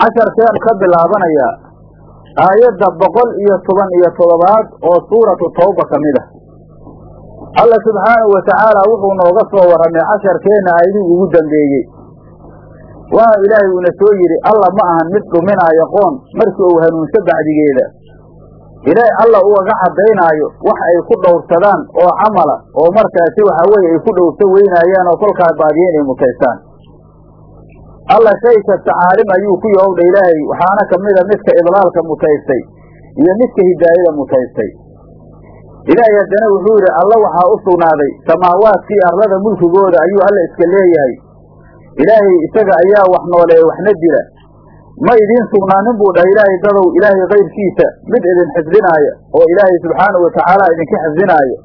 casharkeenu ka bilaabanayaa aayadda boqol iyo toban iyo toddobaad oo suuratu tawba ka mid ah. Alla subxaanahu watacaala wuxuu nooga soo warramay casharkeenna aayadihii ugu dambeeyey. Waxa ilaahay uuna soo yidhi alla ma ahan mid dhuminaayo qoon markii uu hanuunso bacdigeeda. Ilaahay alla ugaga caddaynaayo wax ay ku dhowrsadaan oo camala oo markaasi waxaa weeye ay ku dhowrso weynaayaan oo kolkaa baadiye inay mutaystaan alla shay kasta caalim ayuu ku yowdha ilaahay waxaana ka mida midka idlaalka mutaystay iyo midka hidaayada mutaystay. Ilaahay haddana wuxuu yidhi alla waxaa u sugnaaday samaawaadkii arlada mulkigooda ayuu alla iska leeyahay. Ilaahay isaga ayaa wax nooleeya waxna dila ma idiin sugnaanin buu dhahay ilaahay dadow. Ilaahay kayrkiisa mid idin xifdinaaya oo ilaahay subxaanahu watacaala idinka xifdinaayo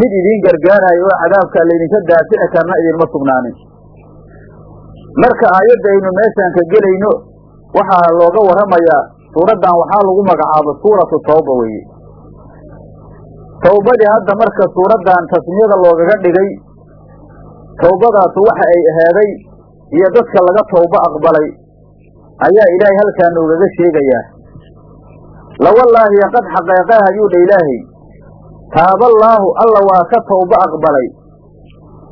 mid idiin gargaaraayo oo cadaabkaa laydinka daafici karna idinma sugnaanin marka aayadda aynu meeshaan ka gelayno waxaa looga warramayaa suuraddan waxaa lagu magacaabo suuratu tawba weeye. Tawbadii hadda marka suuraddan tasmiyada loogaga dhigay tawbadaasu waxa ay ahaaday iyo dadka laga tawbo aqbalay ayaa ilaahay halkaa noogaga sheegayaa. Lawallaahi qad xaqeeqah ayuu dha ilaahay. Taaballaahu alla waa ka tawbo aqbalay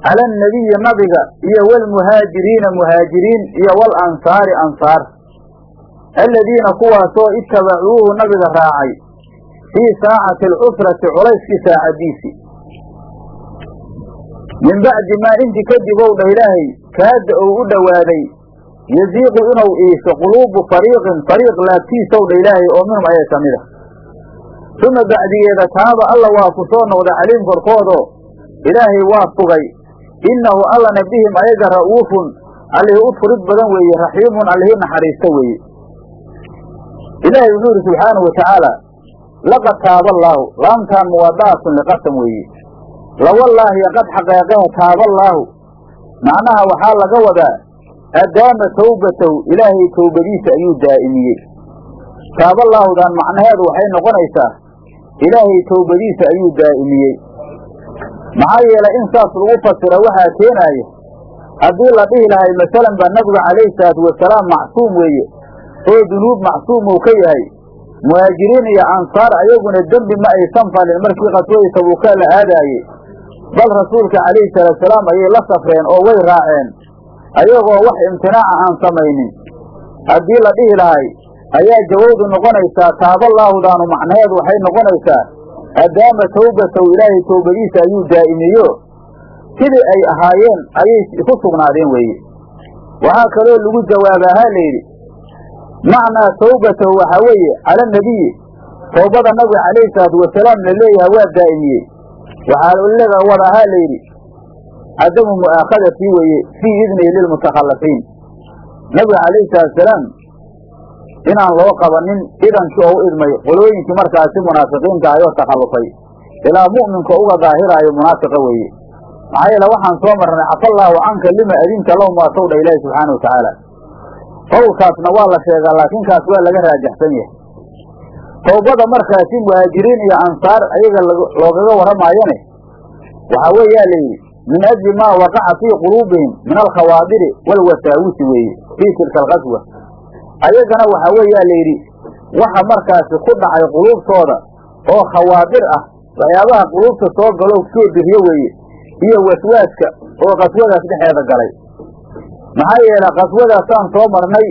cala annabiyi nabiga iyo walmuhaajiriina muhaajiriin iyo wal ansaari ansaar aladiina kuwaasoo itabacuuhu nabiga raacay fii saacati alcusrati culayskii saacadiisii min bacdi maa intii kadib ow dha ilaahay kaada ou u dhowaaday yaziiqu inuu iisho quluubu fariiqin fariiq laabtiisow dha ilaahay oo minhum ayaa ka mid a uma bacdigeeda taaba alla waa ku soo noqday caliim korkoodo ilaahay waa sugay innahu allana bihim ayaga ra'uufun allihii u furid badan weeye raxiimun allihii naxariista weeye ilaahay wuxuu yidhi subxaanahu watacaala laqad taaba allaahu laamtaan muwada'atun liqasam weeye lawallaahi qad xaqeeqaha taaballaahu macnaha waxaa laga wadaa adaama tawbatahu ilaahay towbadiisa ayuu daa'imiyey taaballaahudan macnaheedu waxay noqonaysaa ilaahay towbadiisa ayuu daa'imiyey maxaa yeelay in saas lagu fasiro waxaa keenaaya haddii la dhihi lahay masalan ba nabigu calayhi salaatu wasalaam macsuum weeye oo dunuub macsuum uu ka yahay muhaajiriin iyo ansaar ayaguna dembi ma aysan falin markii qaswadii tabuuka la aadaaye bal rasuulka calayhi salaatusalaam ayay la safreen oo way raaceen ayagoo wax imtinaaca aan samaynin. Haddii la dhihi lahay ayaa jawabdu noqonaysaa taaballaahudaanu macnaheedu waxay noqonaysaa adaama tawbatahu ilaahay towbadiisa ayuu daa'imiyo sidii ay ahaayeen ayay ku sugnaadeen weeye. Waxaa kaloo lagu jawaabaa ha layidhi macnaa tawbatahu waxaa weeye cala nabiyi towbada nabiga calayhi salaatu wasalaam la leeyahay waa daa'imiyey. Waxaa laga wadaa ha layidhi cadamu mu'aakhadatii weeye fii idnihi lilmutakhallafiin nabiga calayhi salaatusalaam inaan loo qabanin idankii oo u idmay qolooyinkii markaasi munaafiqiinta ayoo takhallufay ilaa mu'minka uga daahiraayo munaafiqa weeye. Maxaa yeele waxaan soo marnay cafallaahu canka lima adinta lahum waatow dha ilaahi subxaana watacaala qowlkaasna waa la sheegaa laakiin kaas waa laga raajaxsan yahay. Towbada markaasi muhaajiriin iyo ansaar ayaga loogaga warramaayane waxaa weeyaa layidhi min ajli maa waqaca fii quluubihim min alkhawaadiri walwasaawisi weeye. Fii tilka alqaswa ayagana waxaa weeyaa layidhi waxa markaasi ku dhacay quluubtooda oo khawaadir ah waxyaabaha quluubta soo galo soo diriyo weeye iyo waswaaska oo qaswadaas dhexeeda galay. Maxaa yeele qaswadaasaan soo marnay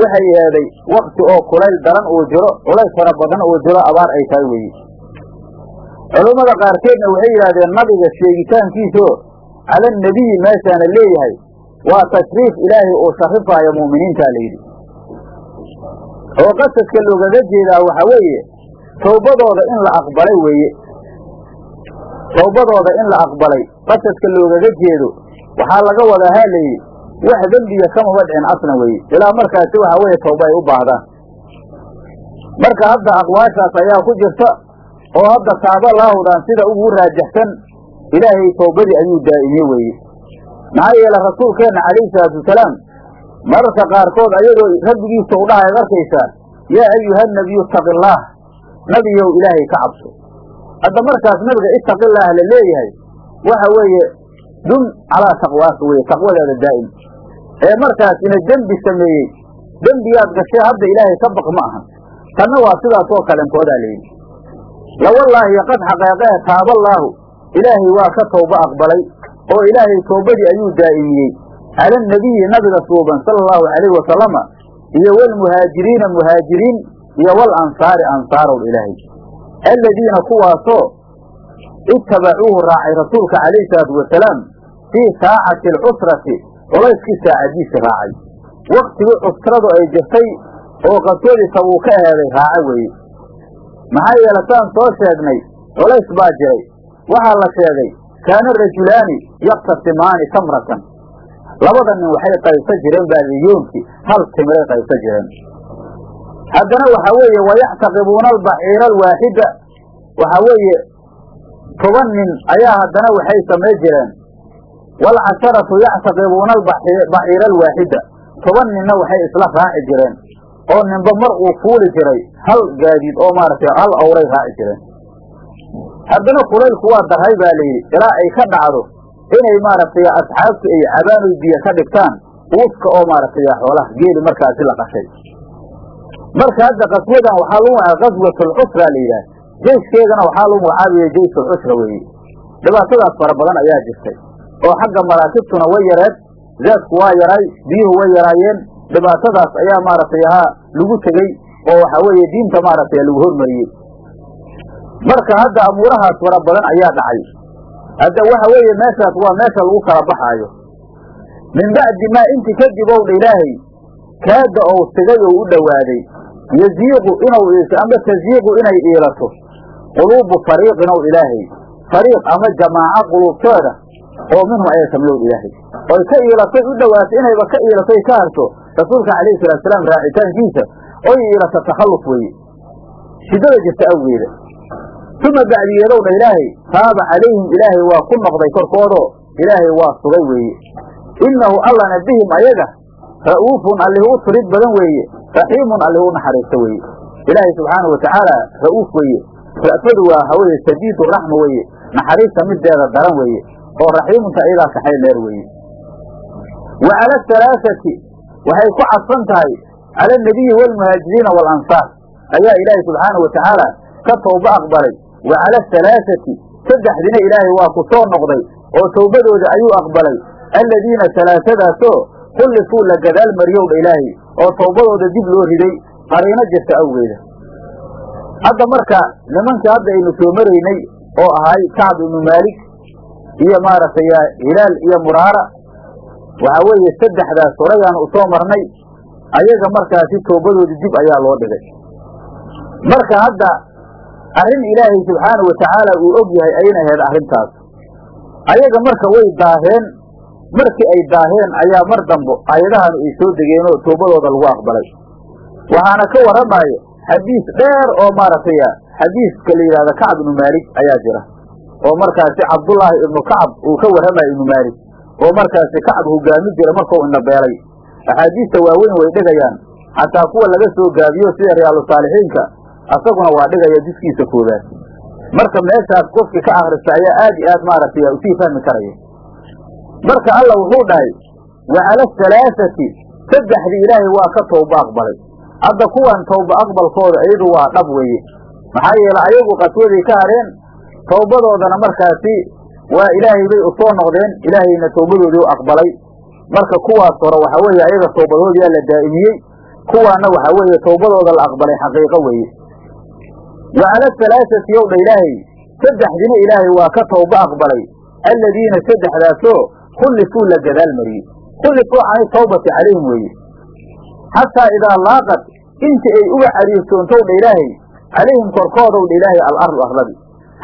waxay eeday wakti oo kulayl daran uu jiro culays fara badan uu jiro abaar ay tahay weeye. Culummada qaarkeedna waxay yidhahdeen nabiga sheegitaankiisoo cala nebiyi meeshaana leeyahay waa tashriif ilaahay uu sharifaayo mu'miniintaa layidhi oo qasadka loogaga jeedaa waxa weeye towbadooda in la aqbalay weeye. Towbadooda in la aqbalay qasadka loogaga jeedo waxaa laga wadaa ha layidhi wax dembiga kamaba dhicin aslan weeye. Ilaa markaasi waxaa weeye tawba ay u baahdaan marka hadda aqwaashaas ayaa ku jirta oo hadda taabalaahudaan sida ugu raajaxsan ilaahay towbadii ayuu daa'imiye weeye. Maxaa yeele rasuulkeenna calayhi salaatu wasalaam mararka qaarkood ayadoo rabbigiisa u dhahay arkaysaa yaa ayuha nabiyu ittaqi allaah nabiyow ilaahay ka cabso. Hadda markaas nabiga ittaqillaah la leeyahay waxa weeye dum calaa taqwaaka weye taqwadaada daa'im. Ee markaasina dembi sameeyey dembigaad gashee hadda ilaahay ka baq ma ahan tanna waa sidaas oo kalenkoodaa layidhi lawallaahi qad xaqeeqee taaballaahu ilaahay waa ka tooba aqbalay oo ilaahay toobadii ayuu daa'imiyey cala anabiyi nabiga suuban sala allahu calayhi wasalama iyo walmuhaajiriina muhaajiriin iyo wal ansaari ansaarow ilaahay aladiina kuwaasoo ittabacuuhu raacay rasuulka calayhi salaatu wasalaam fii saacati alcusrati culayskii saacadiisi raacay waktigii cusradu ay jirtay oo qaswadii tabuu ka eheeday raaco weeye maxaa yeele saan soo sheegnay culays baa jiray waxaa la sheegay kaana rajulaani yaktasimaani tamratan labada nin waxay qaybsan jireen baadiyoonkii hal timiray qaybsan jireen. Haddana waxaa weeye wayactaqibuuna albaciira alwaaxida waxaa weeye toban nin ayaa haddana waxay samay jireen. Waalcasharatu yactaqibuuna albaciira alwaaxida toban ninna waxay isla raaci jireen. Oo ninba mar uu fuuli jiray hal gaadiid oo maaragtay hal awray raaci jireen. Haddana kulaylku waa darhay baa layidhi ilaa ay ka dhacdo inay maaragtay asxaabtu ay cabaanoy biyo ka dhigtaan uuska oo maaragtay xoolaha geeli markaasi la qashay marka hadda qaswadan waxaa lagu magaca qaswatulcusra la yidhaah jeyskeedana waxaa lagu magacaabaya jeysulcusra weeye. Dhibaatadaas fara badan ayaa jirtay. Oo xagga maraakibtuna way yareed zaadku waa yaray biyuhu way yaraayeen. Dhibaatadaas ayaa maaragtay ahaa lagu tegey oo waxaa weeye diinta maaragtay lagu hormariyey. Marka hadda amuurahaas fara badan ayaa dhacay hadda waxa weeye meeshaas waa meesha lagu kala baxaayo. Min bacdi maa inti kadib owdha ilaahay kaada ou sigay ou u dhowaaday yaziiqu inuu iisho ama taziiqu inay iilato quluubu fariiqin ow ilaahay. Fariiq ama jamaaco quluubtooda oo minhum ayay ka mid ow ilaahay. Oy ka iilatay u dhowaatay inayba ka iilatay ka harto rasuulka calayhi salaatusalaam raacitaankiisa oy iilato takhalluf weeye. Shiddada jirta awgeeda uma bacdigeedowdha ilaahay taaba calayhim ilaahay waa ku noqday korkoodoo ilaahay waa sugay weeye. Innahu allana bihim ayaga ra'uufun allih u turid badan weeye. Raxiimun allih u naxariista weeye. Ilaahay subxaanau watacaala ra'uuf weeye. Ra'fadu waa haweye sadiidu raxma weeye. Naxariista mideeda daran weeye. Oo raxiimunta iyadaa kaxay dheer weeye. Wa cala alhalaaثati waxay ku cadfan tahay cala anabiyi waalmuhaajiriina waalansaar ayaa ilaahay subxaanau watacaala ka tooba aqbalay wa cala alhalaaثati saddexdina ilaahay waa ku soo noqday oo towbadooda ayuu aqbalay aladiina salaasadaasoo kullifuu la gadaal mariyowdha ilaahay oo towbadooda dib loo riday qariino jirta awgeeda hadda marka nimankii hadda aynu soo maraynay oo ahay kacb ibnu maalik iyo maaragtay hilaal iyo muraara waxaa weeye saddexdaas horayaanu u soo marnay ayaga markaasi towbadooda dib ayaa loo dhigay marka hadda arrin ilaahay subxaanau watacaala uu og yahay ayna ahayd arrintaas. Ayaga marka way daaheen markii ay daaheen ayaa mar dambo aayadahan ay soo degeenoo toobadooda lagu aqbalay. Waxaana ka warramaayo xadiis dheer oo maaragtay xadiiska la yidhahda kacb ibnu maalik ayaa jira oo markaasi cabdullaahi ibnu kacab uu ka warramayo ibnu maalik oo markaasi kacab hogaami jira markuu inabeelay axaadiista waaweyn way dhigayaan xataa kuwa laga soo gaabiyo sida riyaalu saalixiinka asaguna waa dhigaya jiskiisa koobaad marka meeshaas qofkii ka akrista ayaa aad iyo aad maaragtay u sii fahmi karaya. Marka alla wuxuu dhahay wa cala saddexdii ilaahay waa ka tooba aqbalay. Hadda kuwan tooba aqbalkooda iyadu waa dhab weeye. Maxaa yeele ayagu qaswaday ka hareen towbadoodana markaasi waa ilaahay bay u soo noqdeen ilaahayna towbadoodii u aqbalay. Marka kuwaas hore waxaa weeye ayaga towbadoodiyaa la daa'imiyey kuwaana waxaa weeye towbadooda la aqbalay xaqiiqo weeye wa cala alhalaaثati yowdha ilaahay saddexdina ilaahay waa ka towba aqbalay aladiina saddexdaasoo kullifuu la gadaal mariyey kullifuu cani tawbati calayhim weeye xataa idaa laaqad intii ay uga cariirtoontowdha ilaahay calayhim korkoodowdha ilaahay alardu arladi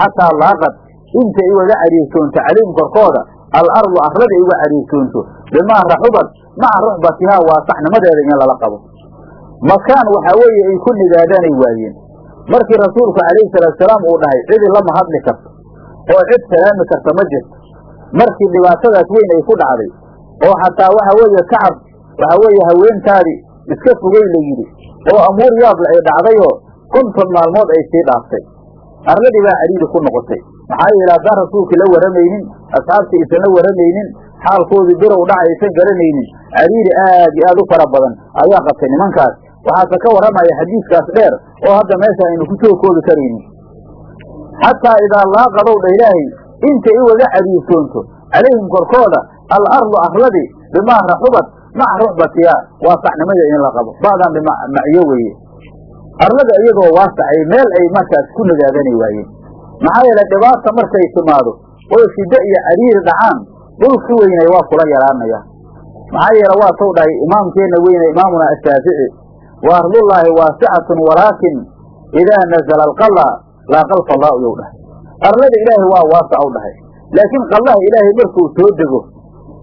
xataa laaqad inta ay ugaga cariirtoonto calayhim korkooda alardu arladi ay uga cariirtoonto bimaa raxubad maca ruxbatihaa waasaxnimadeeda in lala qabo makaan waxaa weeye ay ku nigaadaanay waayeen markii rasuulku calayhi salaatusalaam uu dhahay cidi lama hadli karto oo cid salaami karta ma jirto. Markii dhibaatadaas weyn ay ku dhacday oo xataa waxa weeye kacab waxa weeye haweentaadii iska fogey la yidhi oo amuur yaable ay dhacdayoo konton maalmood ay sii dhaaftay. Arladii baa cariiri ku noqotay. Maxaa yeele haddaan rasuulkii la warramaynin asxaabtii isan la warramaynin xaalkoodii birow dhaca aysan garanaynin cariiri aad iyo aad u fara badan ayaa qabtay nimankaas waxaase ka warramaya xadiiskaas dheer oo hadda meesha aynu ku soo koobi karaynin xataa idaa laaqadow dha ilaahay inta i waga cariirsoonto calayhim korkooda al ardu arladii bimaa raxubad maca ruxbatiya waasacnimada in la qabo. Ba'dan bimacyo weeye. Arlada iyagoo waasacay meel ay markaas ku nagaagani waayeen. Maxaa yeele dhibaata markay timaado oo shiddo iyo cariiri dhacaan dhulki weynay waa kula yaraanaya. Maxaa yeele waa taw dhahay imaamkeenna weyne imaamuna ashaafici wa ardullaahi waasicatun walaakin idaa nazala alqalla laaqal fadaa'u yow dhahay. Arlada ilaahay waa waasac u dhahay. Laakiin qallaha ilaahay markuu soo dego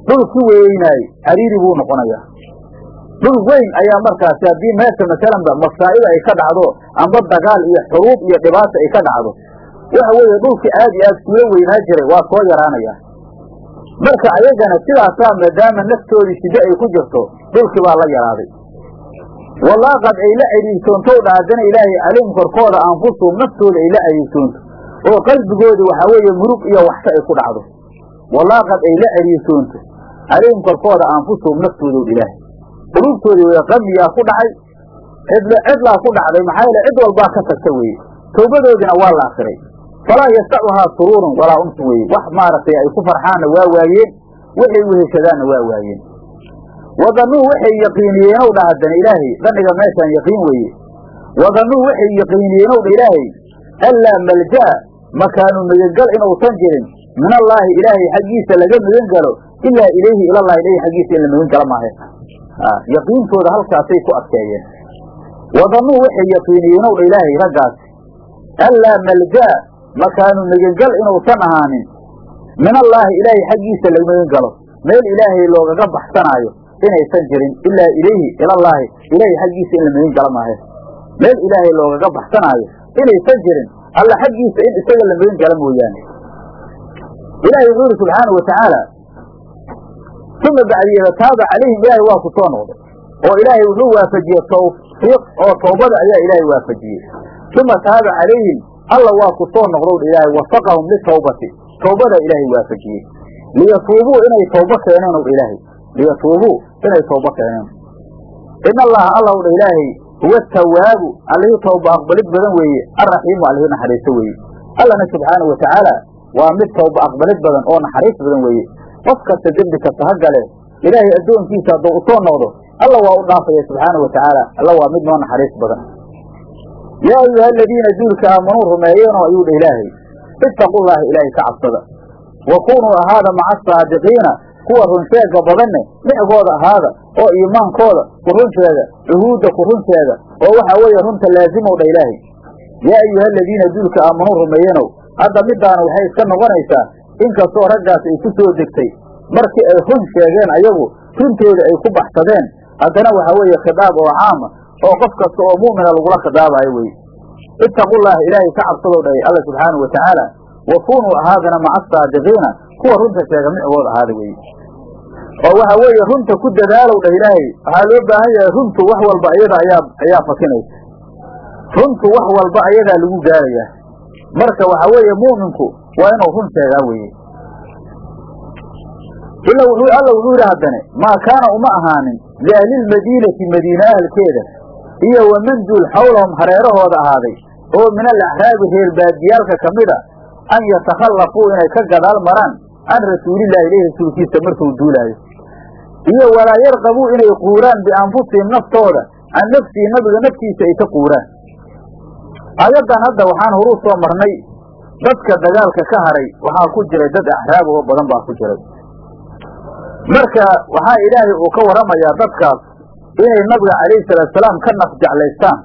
dhulki weynaay cariiri buu noqonayaa. Dhul weyn ayaa markaasi haddii meesha masalanba masaa'ib ay ka dhacdo amba dagaal iyo xuruub iyo dhibaata ay ka dhacdo waxa weeye dhulki aad iyo aad kula weynaa jiray waa soo yaraanayaa marka ayagana sidaasaa maadaama naftoodii shiddo ay ku jirto dhulkii baa la yaraaday walaaqad ay la ciriirsoontow dha haddana ilaahay calayhim korkooda anfusuhum naftooda ay la ciriirsoonto oo qalbigoodi waxaa weeye murug iyo waxta ay ku dhacdo. Walaaqad ay la ciriirsoonto calayhim korkooda anfusuhum naftoodow ilaahay. Quluubtoodii way qamiyaa ku dhacay cidl cidlaa ku dhacday maxaa yeele cid walbaa ka tagta weeye. Tawbadoodina waa la akiray falaa yastacuhaa suruurun walaa unsun weeye. Wax maaragtay ay ku farxaanna waa waayeen waxay weheshadaanna waa waayeen wadanuu waxay yaqiiniyeenow dha haddana ilaahay. Dhanniga meeshaan yaqiin weeye. Wadanuu waxay yaqiiniyeenow dha ilaahay. Anlaa malja'a makaanu migangal inuusan jirin. Min allaahi ilaahay xaggiisa laga migan galo ilaa ilayhi ilallahi ilayhi xaggiisa in la migan gala yaqiintooda halkaasay ku adkeeyeen. Wadanuu waxay yaqiiniyeenow dha ilaahay raggaas. Anlaa malja'a makaanu migangal inuusan ahaanin. Min allaahi ilaahay xaggiisa laga migan meel ilaahay loogaga baxsanaayo inaysan jirin ilaa ilayhi ilallaahi ilaahay xaggiisa in la migan gala maahe. Meel ilaahay loogaga baxsanaayo inaysan jirin alla xaggiisa in isaga la migan gala mooyaane. Ilaahay wuxuu yidhi subxaanau watacaala uma bacdiyeeda taaba calayhim ilaahay waa ku soo noqday. Oo ilaahay wuxuu waafajiyey tawfiiq oo tawbada ayaa ilaahay waafajiyey. Uma taaba calayhim alla waa ku soo noqdow ilaahay wafaqahum litawbati tawbada ilaahay waafajiyey. Liyatuubuu inay tawbo keeneen ow ilaahay liyatuubuu inay tawbo keeneen in allaha allaw dha ilaahay huwa tawaabu allihii tawba aqbalid badan weeye alraxiimu allihii naxariisto weeye allana subxaanau watacaala waa mid tawba aqbalid badan oo naxariis badan weeye qof kasta dembi kasta ha gale ilaahay addoonkiisa hadduu u soo noqdo alla waa u dhaafaya subxaanau watacaala alla waa mid noo naxariis badan yaa ayuha aladiina duulka aamanuu rumeeyeenoo ayuu dha ilaahay ittaqullaaha ilaahay ka cabsada wa kunuu ahaada maca asaadiqiina kuwa runsheega badanne micgooda ahaada oo iimaankooda ku runsheega cuhuudda ku runsheega oo waxaa weeye runta laazimow dha ilaahay. Yaa ayuha aladiina duulka aamanuu rumeeyenow hadda midaana waxay iska noqonaysaa inkastoo raggaas ay ku soo degtay markii ay run sheegeen ayagu runtooda ay ku baxsadeen haddana waxaa weeye khidaab oo caama oo qof kasta oo mu'mina lagula khidaabayo weye ittaqullaaha ilaahay ka cabsadow dhahay alla subxaanau watacaala wa kunuu ahaadana maca asaadiqiina kuwa runta sheega micgood ahaada weye oo waxa weeye runta ku dadaalow dhah ilaahay. Waxaa loo baahan yahay runtu wax walba iyada ayaa ayaa fakinaysa runtu wax walba ayadaa lagu gaarayaa. Marka waxa weeye mu'minku waa inuu run sheegaa weye ila wuxuu alla wuxuu yidhi haddane maa kaana uma ahaanin liahlilmadiinati madiine ahalkeeda iyo waman duul xawlahum hareerahooda ahaaday oo min alaxraabi reer baadiyaalka ka mid a an yatakhallafuu inay ka gadaal maraan can rasuulillahi ilahi rasuulkiisa markuu duulaayo. Iyo walaa yarqabuu inay quuraan bianfusihim naftooda can nafsihi nabiga naftiisa ay ka quuraan. Aayaddan hadda waxaan horuu soo marnay dadka dagaalka ka haray waxaa ku jiray dad axraab oo badan baa ku jiray. Marka waxaa ilaahay uu ka warramayaa dadkaas inay nabiga calayhi salaatusalaam ka naf jeclaystaan.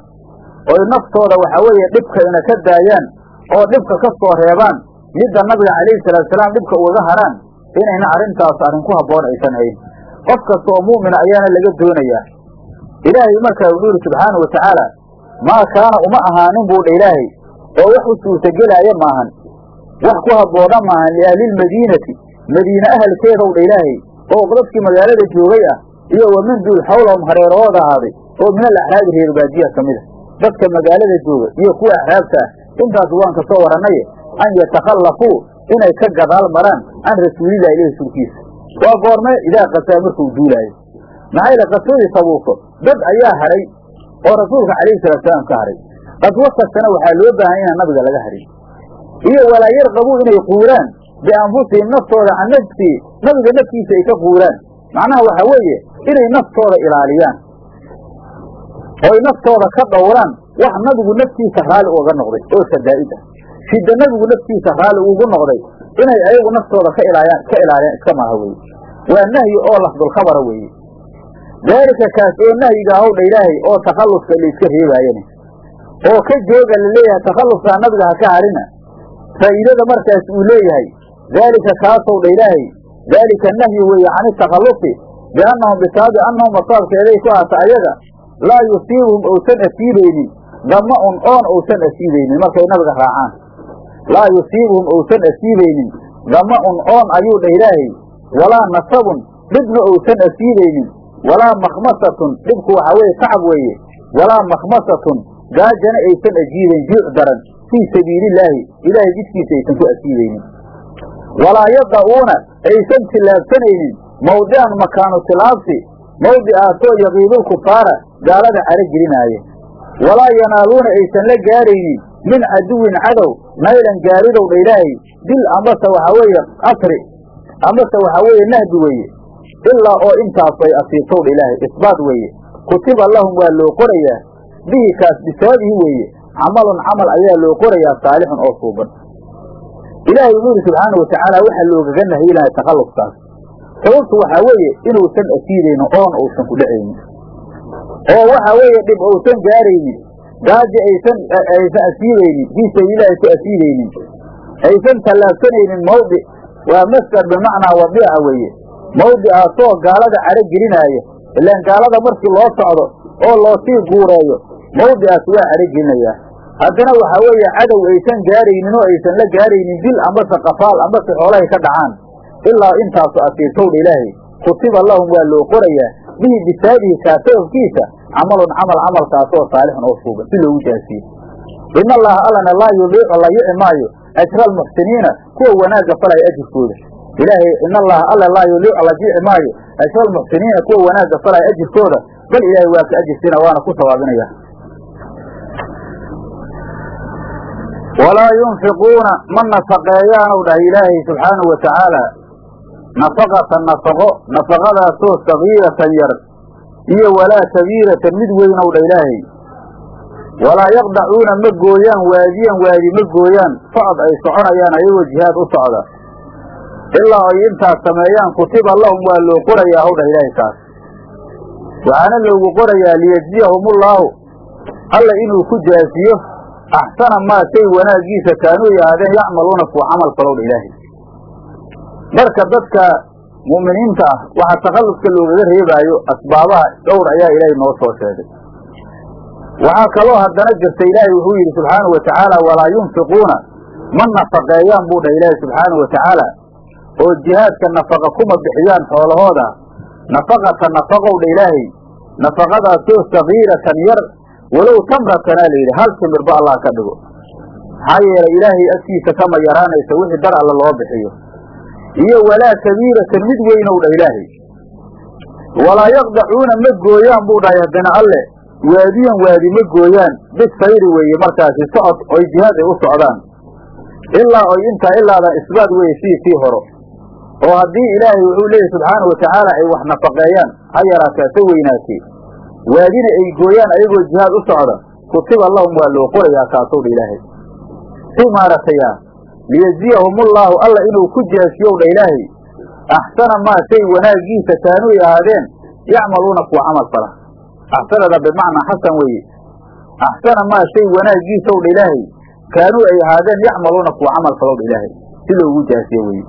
Oy naftooda waxaa weeye dhibka ina ka daayaan oo dhibka ka soo reebaan midda nabiga calayhi salaatusalaam dhibka ugaga haraan inayna arrintaas arrin ku habboon aysan hayn qof kasta oo mu'mina ayaana laga doonayaa. Ilaahay markaa wuxuu yidhi subxaanau watacaala maa kaana uma ahaanin buu dha ilaahay oo wax u suurtagelaaya maahan wax ku habboona maahan liahlilmadiinati madiine ahalkeedaw dha ilaahay oo dadkii magaalada joogay ah iyo waman duul xawlahum hareerahooda ahaaday oo min alaxraabi reer baadiya ka mid a dadka magaalada jooga iyo kuwa axraabta ah intaas waan ka soo waranaye an yatakhallafuu inay ka gadaal maraan can rasuulillahi ilahi rasuulkiisa waa goorme idaa qasaa markuu duulaayo maxaa yeele qaswadii tabuuko dad ayaa haray oo rasuulka calayhi salaatusalaam ka haray qaswo kastana waxaa loo baahan inaan nabiga laga harin iyo walaa yarqabuu inay quuraan bianfusihim naftooda can nafsihi nabiga naftiisa ay ka quuraan macnaha waxaa weeye inay naftooda ilaaliyaan ooy naftooda ka dhowraan wax nabigu naftiisa raalli uga noqday oo shadaa'id ah shidda nabigu naftiisa raalli ugu noqday inay ayagu naftooda ka ilaayaan ka ilaaliyaan iska maaha weeye. Waa nahyi oo lafdulkhabara weeye. Daalika kaas oo nahyiga hawdha ilaahay oo takhalluska layska reebaayane oo ka jooga la leeyahay takhallufkaa nabiga ha ka harina faa'iidada markaas uu leeyahay. Daalika kaasow dha ilaahay daalika nahyi weeye cani takhallufi biannahum bisaabi annahum asaabkeeday ku haata ayaga laa yusiibuhum ousan asiibaynin dama un oon ousan asiibaynin markay nabiga raacaan laa yusiibuhum ousan asiibaynin dama un oon ayuu dha ilaahay. Walaa nasabun dhibna ousan asiibaynin walaa makhmasatun dhibku waxaa weeye tacab weeye. Walaa makhmasatun gaajana aysan ajiibayn juuc daran. Fii sabiilillaahi ilaahay jidkiisa aysan ku asiibaynin walaa yada'uuna aysan tillaabsanaynin. Mawdican makaanu tilaabsi mawdicaasoo yaqiidulkufaara gaalada caro gelinaaye. Walaa yanaaluuna aysan la gaaraynin min caduwin cadow naylan gaaridow dha ilaahay dil amase waxaa weeye qasri amase waxaa weeye nahbi weeye ilaa oo intaas ay asiibtow dha ilaahay isbaat weeye. Kutiba lahum waa loo qorayaa bihi kaas bisaabihi weeye camalun camal ayaa loo qorayaa saalixun oo suuban. Ilaahay wuxuu yidhi subxaanau watacaala waxaa loogaga nahyi lahay takhallufkaas sababtu waxaa weeye inuusan asiidaynin oon uusan ku dhacaynin oo waxaa weeye dhib uusan gaaraynin gaaji aysan aysan asiibaynin fii sabiililaahi ku asiibaynin aysan tallaabsanaynin mawdic waa masdar bimacnaa wadiica weeye. Mawdicaasoo gaalada caro gelinaaya ilaan gaalada markii loo socdo oo loosii guureeyo mawdicaas waa caro gelinayaa. Haddana waxaa weeye cadow aysan gaaraynin oo aysan la gaaraynin dil ambase qafaal ambase xoolahay ka dhacaan. Ilaa intaasu asiibtowdha ilaahay. Kutiba lahum waa loo qorayaa. Bihi bisaabihi kaa sababkiisa camalun camal camalkaasoo saalixun oo suuban si loogu jaasiyo in allaha allana laa yudiicu la yici maayo ajra almuxsiniina kuwa wanaagga falaya ajirkooda ilaahay in allaha alla laa yudiicu la jici maayo ajra almuxsiniina kuwa wanaagga falaya ajirkooda bal ilaahay waa ka ajirsiina waana ku sawaabinaya walaa yunfiquuna ma nafaqeeyaanow dhahay ilaahay subxaanahu watacaala nafaqatan nafaqo nafaqadaasoo sagiiratan yar iyo walaa kabiiratan mid weynow dha ilaahay. Walaa yaqdacuuna ma gooyaan waadiyan waadi ma gooyaan. Socod ay soconayaan ayagoo jihaad u socda. Ilaa ay intaas sameeyaan kutiba lahum waa loo qorayaa howdha ilaahay kaas waxaana loogu qorayaa liyejziyahumullaahu alla inuu ku jaasiyo axsana maa shay wanaaggiisa kaanuu yahaadeen yacmaluuna kuwa camal falowdha ilaahay. Marka dadka mu'miniinta ah waxaa takhallufka loogaga reebaayo asbaabaha dhowr ayaa ilaahay noo soo sheegay. Waxaa kaloo haddana jirta ilaahay wuxuu yidhi subxaanahu watacaala walaa yunfiquuna. Ma nafaqeeyaan buu dhah ilaahay subxaanahu watacaala oo jihaadka nafaqa kuma bixiyaan xoolahooda. Nafaqata nafaqow dha ilaahay. Nafaqadaasoo sagiiratan yar walow tamratanaa layidhi hal timirba allah ka dhigo. Maxaa yeelay ilaahay agtiisa kama yaraanaysa wixii dar alla loo bixiyo iyo walaa kabiiratan mid weynow dhah ilaahay. Walaa yaqdacuuna ma gooyaan buu dhahay haddana alle. Waadiyan waadi ma gooyaan. Bisayri weeye markaasi socod oy jihaad ay u socdaan. Ilaa oy intaa ilaadan isbaad weeye sii sii horo. Oo haddii ilaahay wuxuu leeyahy subxaanau watacaala ay wax nafaqeeyaan ha yaraatee se weynaatee waadina ay gooyaan ayagoo jihaad u socda kutiba lahum waa loo qorayaa kaasow dha ilaahay. Si liyajziyahum ullaahu alla inuu ku jaasiyow dha ilaahay. Axsana maa shay wanaaggiisa kaanuu y ahaadeen yacmaluuna kuwa camal fala. Axsanada bimacnaa xasan weeye. Axsana maa shay wanaaggiisaw dha ilaahay. Kaanuu ay ahaadeen yacmaluuna kuwa camal falow dha ilaahay. Si loogu jaasiyo weye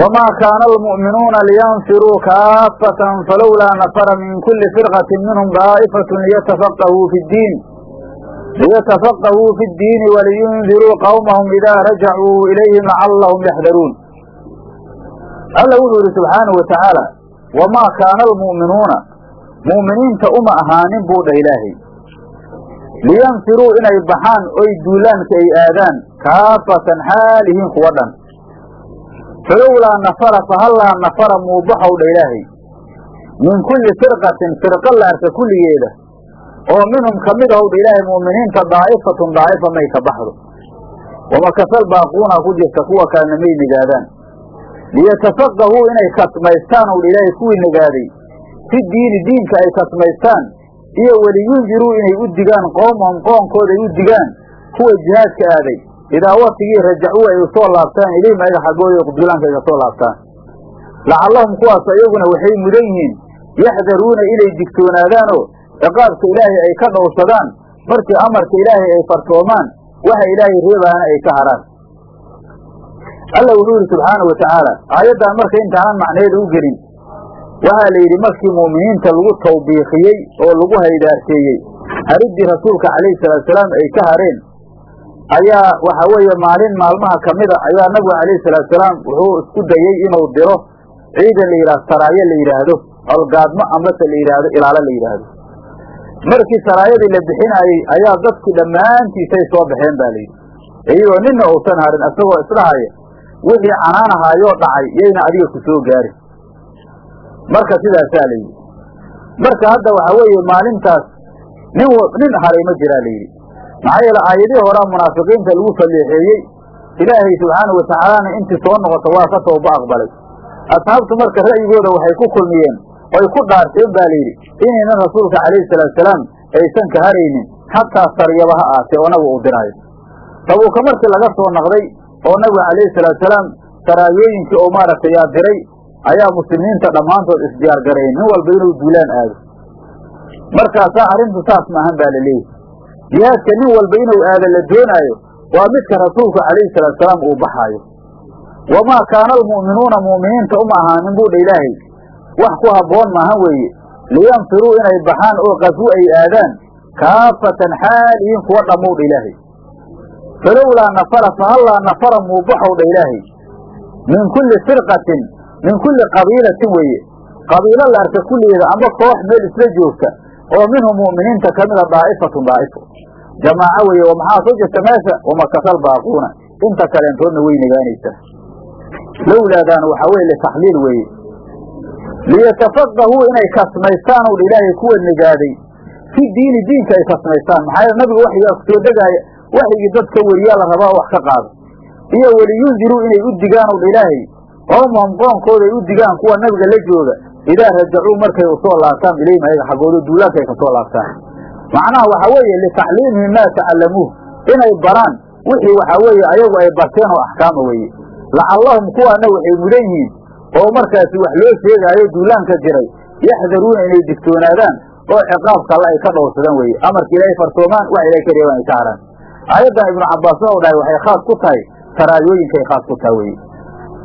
wamaa kaana almu'minuuna liyanfiruu kaafatan falowlaa nafara min kulli firqatin minhum daa'ifatu liyatafaqahuu fi ddiin liytafaqahuu fi ddiini waliyundiruu qawmahum idaa rajacuu ilayhim lacallahum yaxdaruun alla wuxuu yidhi subxaanau watacaala wamaa kaana almu'minuuna mu'miniinta uma ahaanin buu dha ilaahay liyanfiruu inay baxaan oy duulaanka ay aadaan kaafatan xaalihiin kuwa dhan xulowlaa nafara fahallaa nafara muubaxow dha ilaahay min kulli firqatin firqo la arka kulligeeda oo minhum ka mid ahow dha ilaahay mu'miniinta daa'ifatun daa'ifa may ka baxdo. Wamakasal baaquuna ku jirta kuwa kalena may nigaadaan. Liyatafaqahuu inay kasmaystaan ow dha ilaahay kuwii nigaaday. Fi diini diinka ay kasmaystaan iyo weliyundiruu inay u digaan qoomahum qoonkooda ay u digaan kuwa jihaadka aaday. Idaa waktigii rajacuu ay u soo laabtaan ilayhim ayaga xaggooda qubdulaanka ayga soo laabtaan. Lacallahum kuwaas iyaguna waxay mudan yihiin yaxdaruuna inay digtoonaadaanoo ciqaabka ilaahay ay ka dhowrsadaan markii amarka ilaahay ay fartoomaan waxa ilaahay reebaana ay ka haraan. Alla wuxuu yidhi subxaana wa tacaala aayaddan marka intaanan macneeda u gelin waxaa la yidhi markii mu'miniinta lagu tawbiikhiyey oo lagu haydaarteeyey hariddii rasuulka calayhi salaatusalaam ay ka hareen ayaa waxa weeye maalin maalmaha ka mida ayaa nabigu calayhi salaatusalaam wuxuu isku dayey inuu diro ciidan la yidhahdo saraayo la yidhaahdo olgaadmo ambase la yidhaahdo ilaalo la yidhaahdo markii saraayadii la bixinaayey ayaa dadkii dhammaantiisay soo baxeen ba layidhi iyadoo ninna uusan harin isagoo isdhahaya wixii canaanahaayoo dhacay yayna adiga ku soo gaarin. Marka sidaasaa la yidhi. Marka hadda waxa weeye maalintaas nin nin haray ma jiraa la yidhi. Maxaa yeele aayadihii horaa munaafiqiinta lagu falleexeeyey ilaahay subxaana wa tacaalana intii soo noqota waa ka tooba aqbalay. Asxaabtu marka ra'yigooda waxay ku kulmiyeen oy ku dhaarteen ba layidhi inaynan rasuulka calayhi salaatusalaam aysan ka haraynin hataa saryaba ha aatee oo nabiga uu diraayo. Tabuuka markii laga soo naqday oo nabiga calayhi salaatusalaam saraayooyinkii oo maaragtay yaa diray ayaa muslimiinta dhammaantood isdiyaargareeyeen nin walba inuu duulaan aado markaasaa arrintu saas maahan baa la leeyahy jihaadka nin walba inuu aado la doonaayo waa midka rasuulku calayhi salaatusalaam uu baxaayo. Wamaa kaana almu'minuuna mu'miniinta uma ahaanin buu dha ilaahay wax ku habboon maahan weeye. Liyanfiruu inay baxaan oo qaswo ay aadaan kaafatan xaaliyiin kuwa dhammow dha ilaahay. Falowlaa nafara fahallaa nafara muubaxow dha ilaahay. Min kulli firqatin min kulli qabiilatin weeye. Qabiilo la arka kulligeeda amba koox meel isla joogta oo minhum mu'miniinta ka mida daa'ifatun daa'ifo jamaaco weeye wa maxaa soo jirta meesha? Wamakasal baaquuna. Inta kaleentoodna way nigaanaysaa lowlaadaan waxaa weye litaxliil weeye liyatafaqahuu inay kasmaystaan dha ilaahay kuwa nigaaday fi diini diinka ay kasmaystaan maxaa yeele nabigu waxyigaa ku soo degaaya waxyigii dadka weriyaa la rabaa wax ka qaado. Iyo weliyundiruu inay u digaan dha ilaahay. Qoomahum qoonkooda ay u digaan kuwa nabiga la jooga. Idaa rajacuu markay u soo laabtaan ilayhim ayaga xaggooda duulaanka ay ka soo laabtaan. Macnaha waxaa weeye litacliimihim maa tacallamuuh inay baraan wixii waxaa weeye ayagu ay barteen oo axkaama weeye. Lacallahum kuwaana waxay mudan yihiin oo markaasi wax loo sheegaayo duulaanka jiray yaxdaruuna inay digtoonaadaan oo ciqaabka alla ay ka dhowrsadaan weeye. Amarka ilaahay farsoomaan wax ilahay ka reebaan ay ka haraan. Aayaddan ibnu cabbaas waxau dhahay waxay khaas ku tahay saraayooyinkay khaas ku tahay weye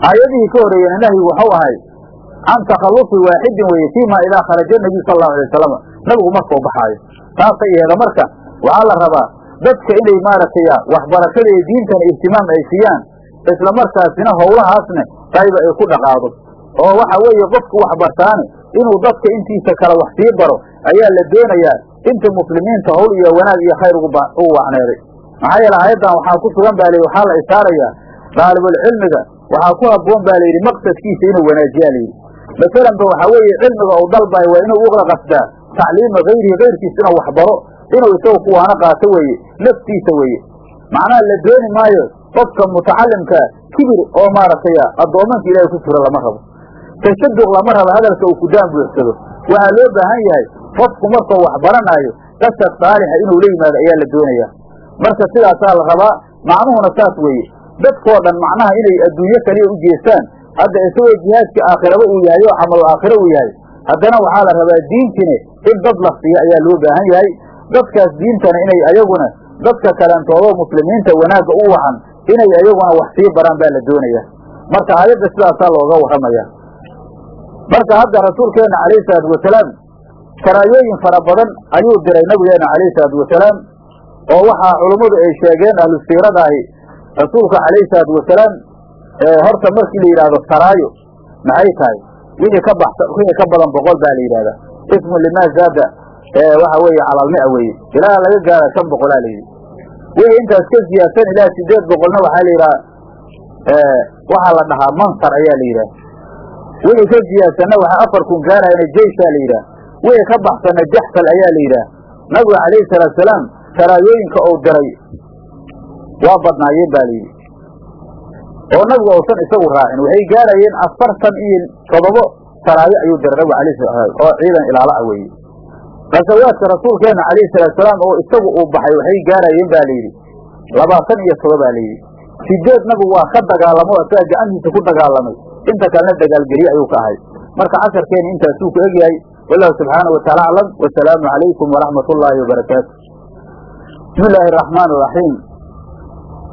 aayadihii ka horreeyena nahyigu waxau ahay can takhallufi waaxidin weye fiima idaa kharaja nabiyu sala allahu alay wasalam nabigu markau baxaayo. Taasay yeeda marka waxaa la rabaa dadka inay maaragtay waxbarashada iyo diintana ihtimaam ay siiyaan isla markaasina howlahaasna qayba ay ku dhaqaado oo waxa weeye qofku wax bartaane inuu dadka intiisa kale wax sii baro ayaa la doonayaa inta muslimiinta howl iyo wanaag iyo khayr ugu wacneeday. Maxaa yeele aayaddan waxaa ku sugan baa layidhi waxaa la isaarayaa daalibulcilmiga waxaa ku habboon baa layidhi maqsadkiisa inuu wanaajiyaa layidhi masalanba waxaa weeye cilmiga uu dalbayo waa inuu uga qasdaa tacliima hayrihi kayrkiisa inuu wax baro inuu isagu kuwaana qaato weeye naftiisa weeye. Macnaha la dooni maayo qofka mutacalimkaa kibir oo maaragtay addoomanka ilaahay ku jiro lama rabo. Tashaduq lama rabo hadalka uu kudaan buuxsado. Waxaa loo baahan yahay qofku markuu wax baranaayo qasad saalixa inuu la yimaado ayaa la doonayaa marka sidaasaa la rabaa macnuhuna saas weeye. Dadkoo dhan macnaha inay adduunyo kaliya u jeestaan hadda isagoo jihaadkii aakhiraba uu yahay oo camal aakhiro uu yahay haddana waxaa la rabaa diintine in dad la siiyo ayaa loo baahan yahay. Dadkaas diintana inay ayaguna dadka kaleentoodoo muslimiinta wanaagga u wacan inay ayaguna wax sii baraan baa la doonaya. Marka aayadda sidaasaa looga warramaya marka hadda rasuulkeenna calayhi salaatu wasalaam saraayooyin fara badan ayuu diray nabigeenna calayhi salaatu wasalaam oo waxaa culummadu ay sheegeen ahlu siiradaahi rasuulka calayhi salaatu wasalaam horta markii la yidhaahdo saraayo maxay tahay? Wixii ka baxsa wixii ka badan boqol baa la yidhahdaa ismun limaa zaada waxa weeye calalmia weeye. Ilaa laga gaara shan boqolaa la yidhi wixii intaas ka siyaadsan ilaa sideed boqolna waxaa la yidhaha waxaa la dhahaa mansar ayaa la yidhaah wixii ka ziyaadsanna waxaa afar kun gaarayana jeyshaa la yidhaah wixii ka baxsanna jaxsal ayaa la yidhaah nabigu calayhi salaatusalaam saraayooyinka uu diray waa badnaayeen baa layidhi oo nabigu uusan isagu raacin waxay gaarayeen afartan iyo todobo saraayo ayuu diray nabigu alayh sala oo ciidan ilaala ah weeye qasawaadka rasuulkeenna calayhi salaatusalaam oo isagu uu baxay waxay gaarayeen ba layidhi. Labaatan iyo toba baa layidhi. Sideed nabigu waa ka dagaalamo isaga gacantiisa ku dagaalamay. Inta kalena dagaalgelye ayuu ka ahay. Marka casharkeena intaasuu ku egyahay wallahu subxaanahu wataala aclam wasalaamu calaykum waraxmat ullaahi wabarakaatu bismi illaahi araxmaan iraxiim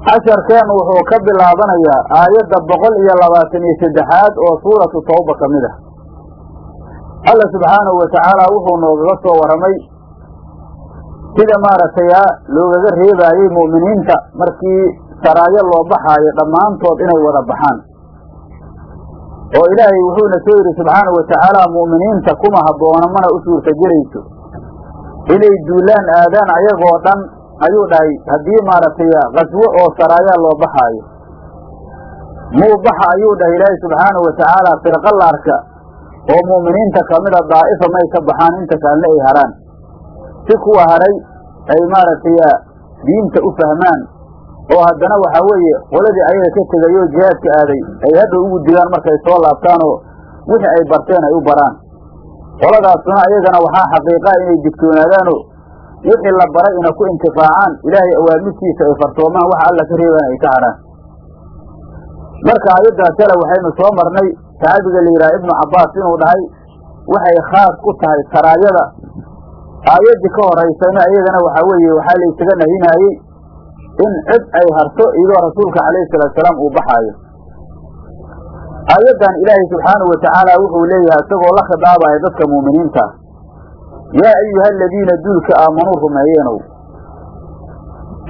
casharkeenu wuxuu ka bilaabanayaa aayadda boqol iyo labaatan iyo saddexaad oo suuratu tawba ka mid ah alla subxaanahu watacaala wuxuu noogaga soo warramay sida maaragtay a loogaga reebaayey mu'miniinta markii saraayo loo baxaayo dhammaantood inay wada baxaan. Oo ilaahay wuxuuna soo yidhi subxaanahu watacaala mu'miniinta kuma habboona mana u suurtagelayso. Inay duulaan aadaan ayagoo dhan ayuu dhahay haddii maaragtay qaswo oo saraayaa loo baxaayo. Muu baxa ayuu dhahay ilaahay subxaanahu watacaala firqalaarka oo mu'miniinta kamida daa'ifa may ka baxaan inta kalena ay haraan. Si kuwa haray ay maaragtay diinta u fahmaan oo haddana waxaa weeye qoladii ayaga ka tegay oo jihaadka aaday ay hadda ugu digaan markay soo laabtaanoo wixii ay barteen ay u baraan. Qoladaasuna ayagana waxaa xaqiiqaa inay digtoonaadaanoo wixii la baray ina ku intifaacaan ilaahay awaamirtiisa ay fartoomaan waxa alla ka reebaan ay ka hadhaan marka aayaddaas kale waxaynu soo marnay saxaabiga la yidhaha ibnu cabbaas inuu dhahay waxay khaas ku tahay saraayada aayaddii ka horaysayna iyagana waxaa weeye waxaa laysaga nahinaayey in cid ay harto iyadoo rasuulka calayhi salaatusalaam uu baxaayo. Aayaddan ilaahay subxaanahu watacaala wuxuu leeyahay isagoo la khidaabaya dadka mu'miniinta yaa ayuha aladiina duulka aamanuu rumeeyeenow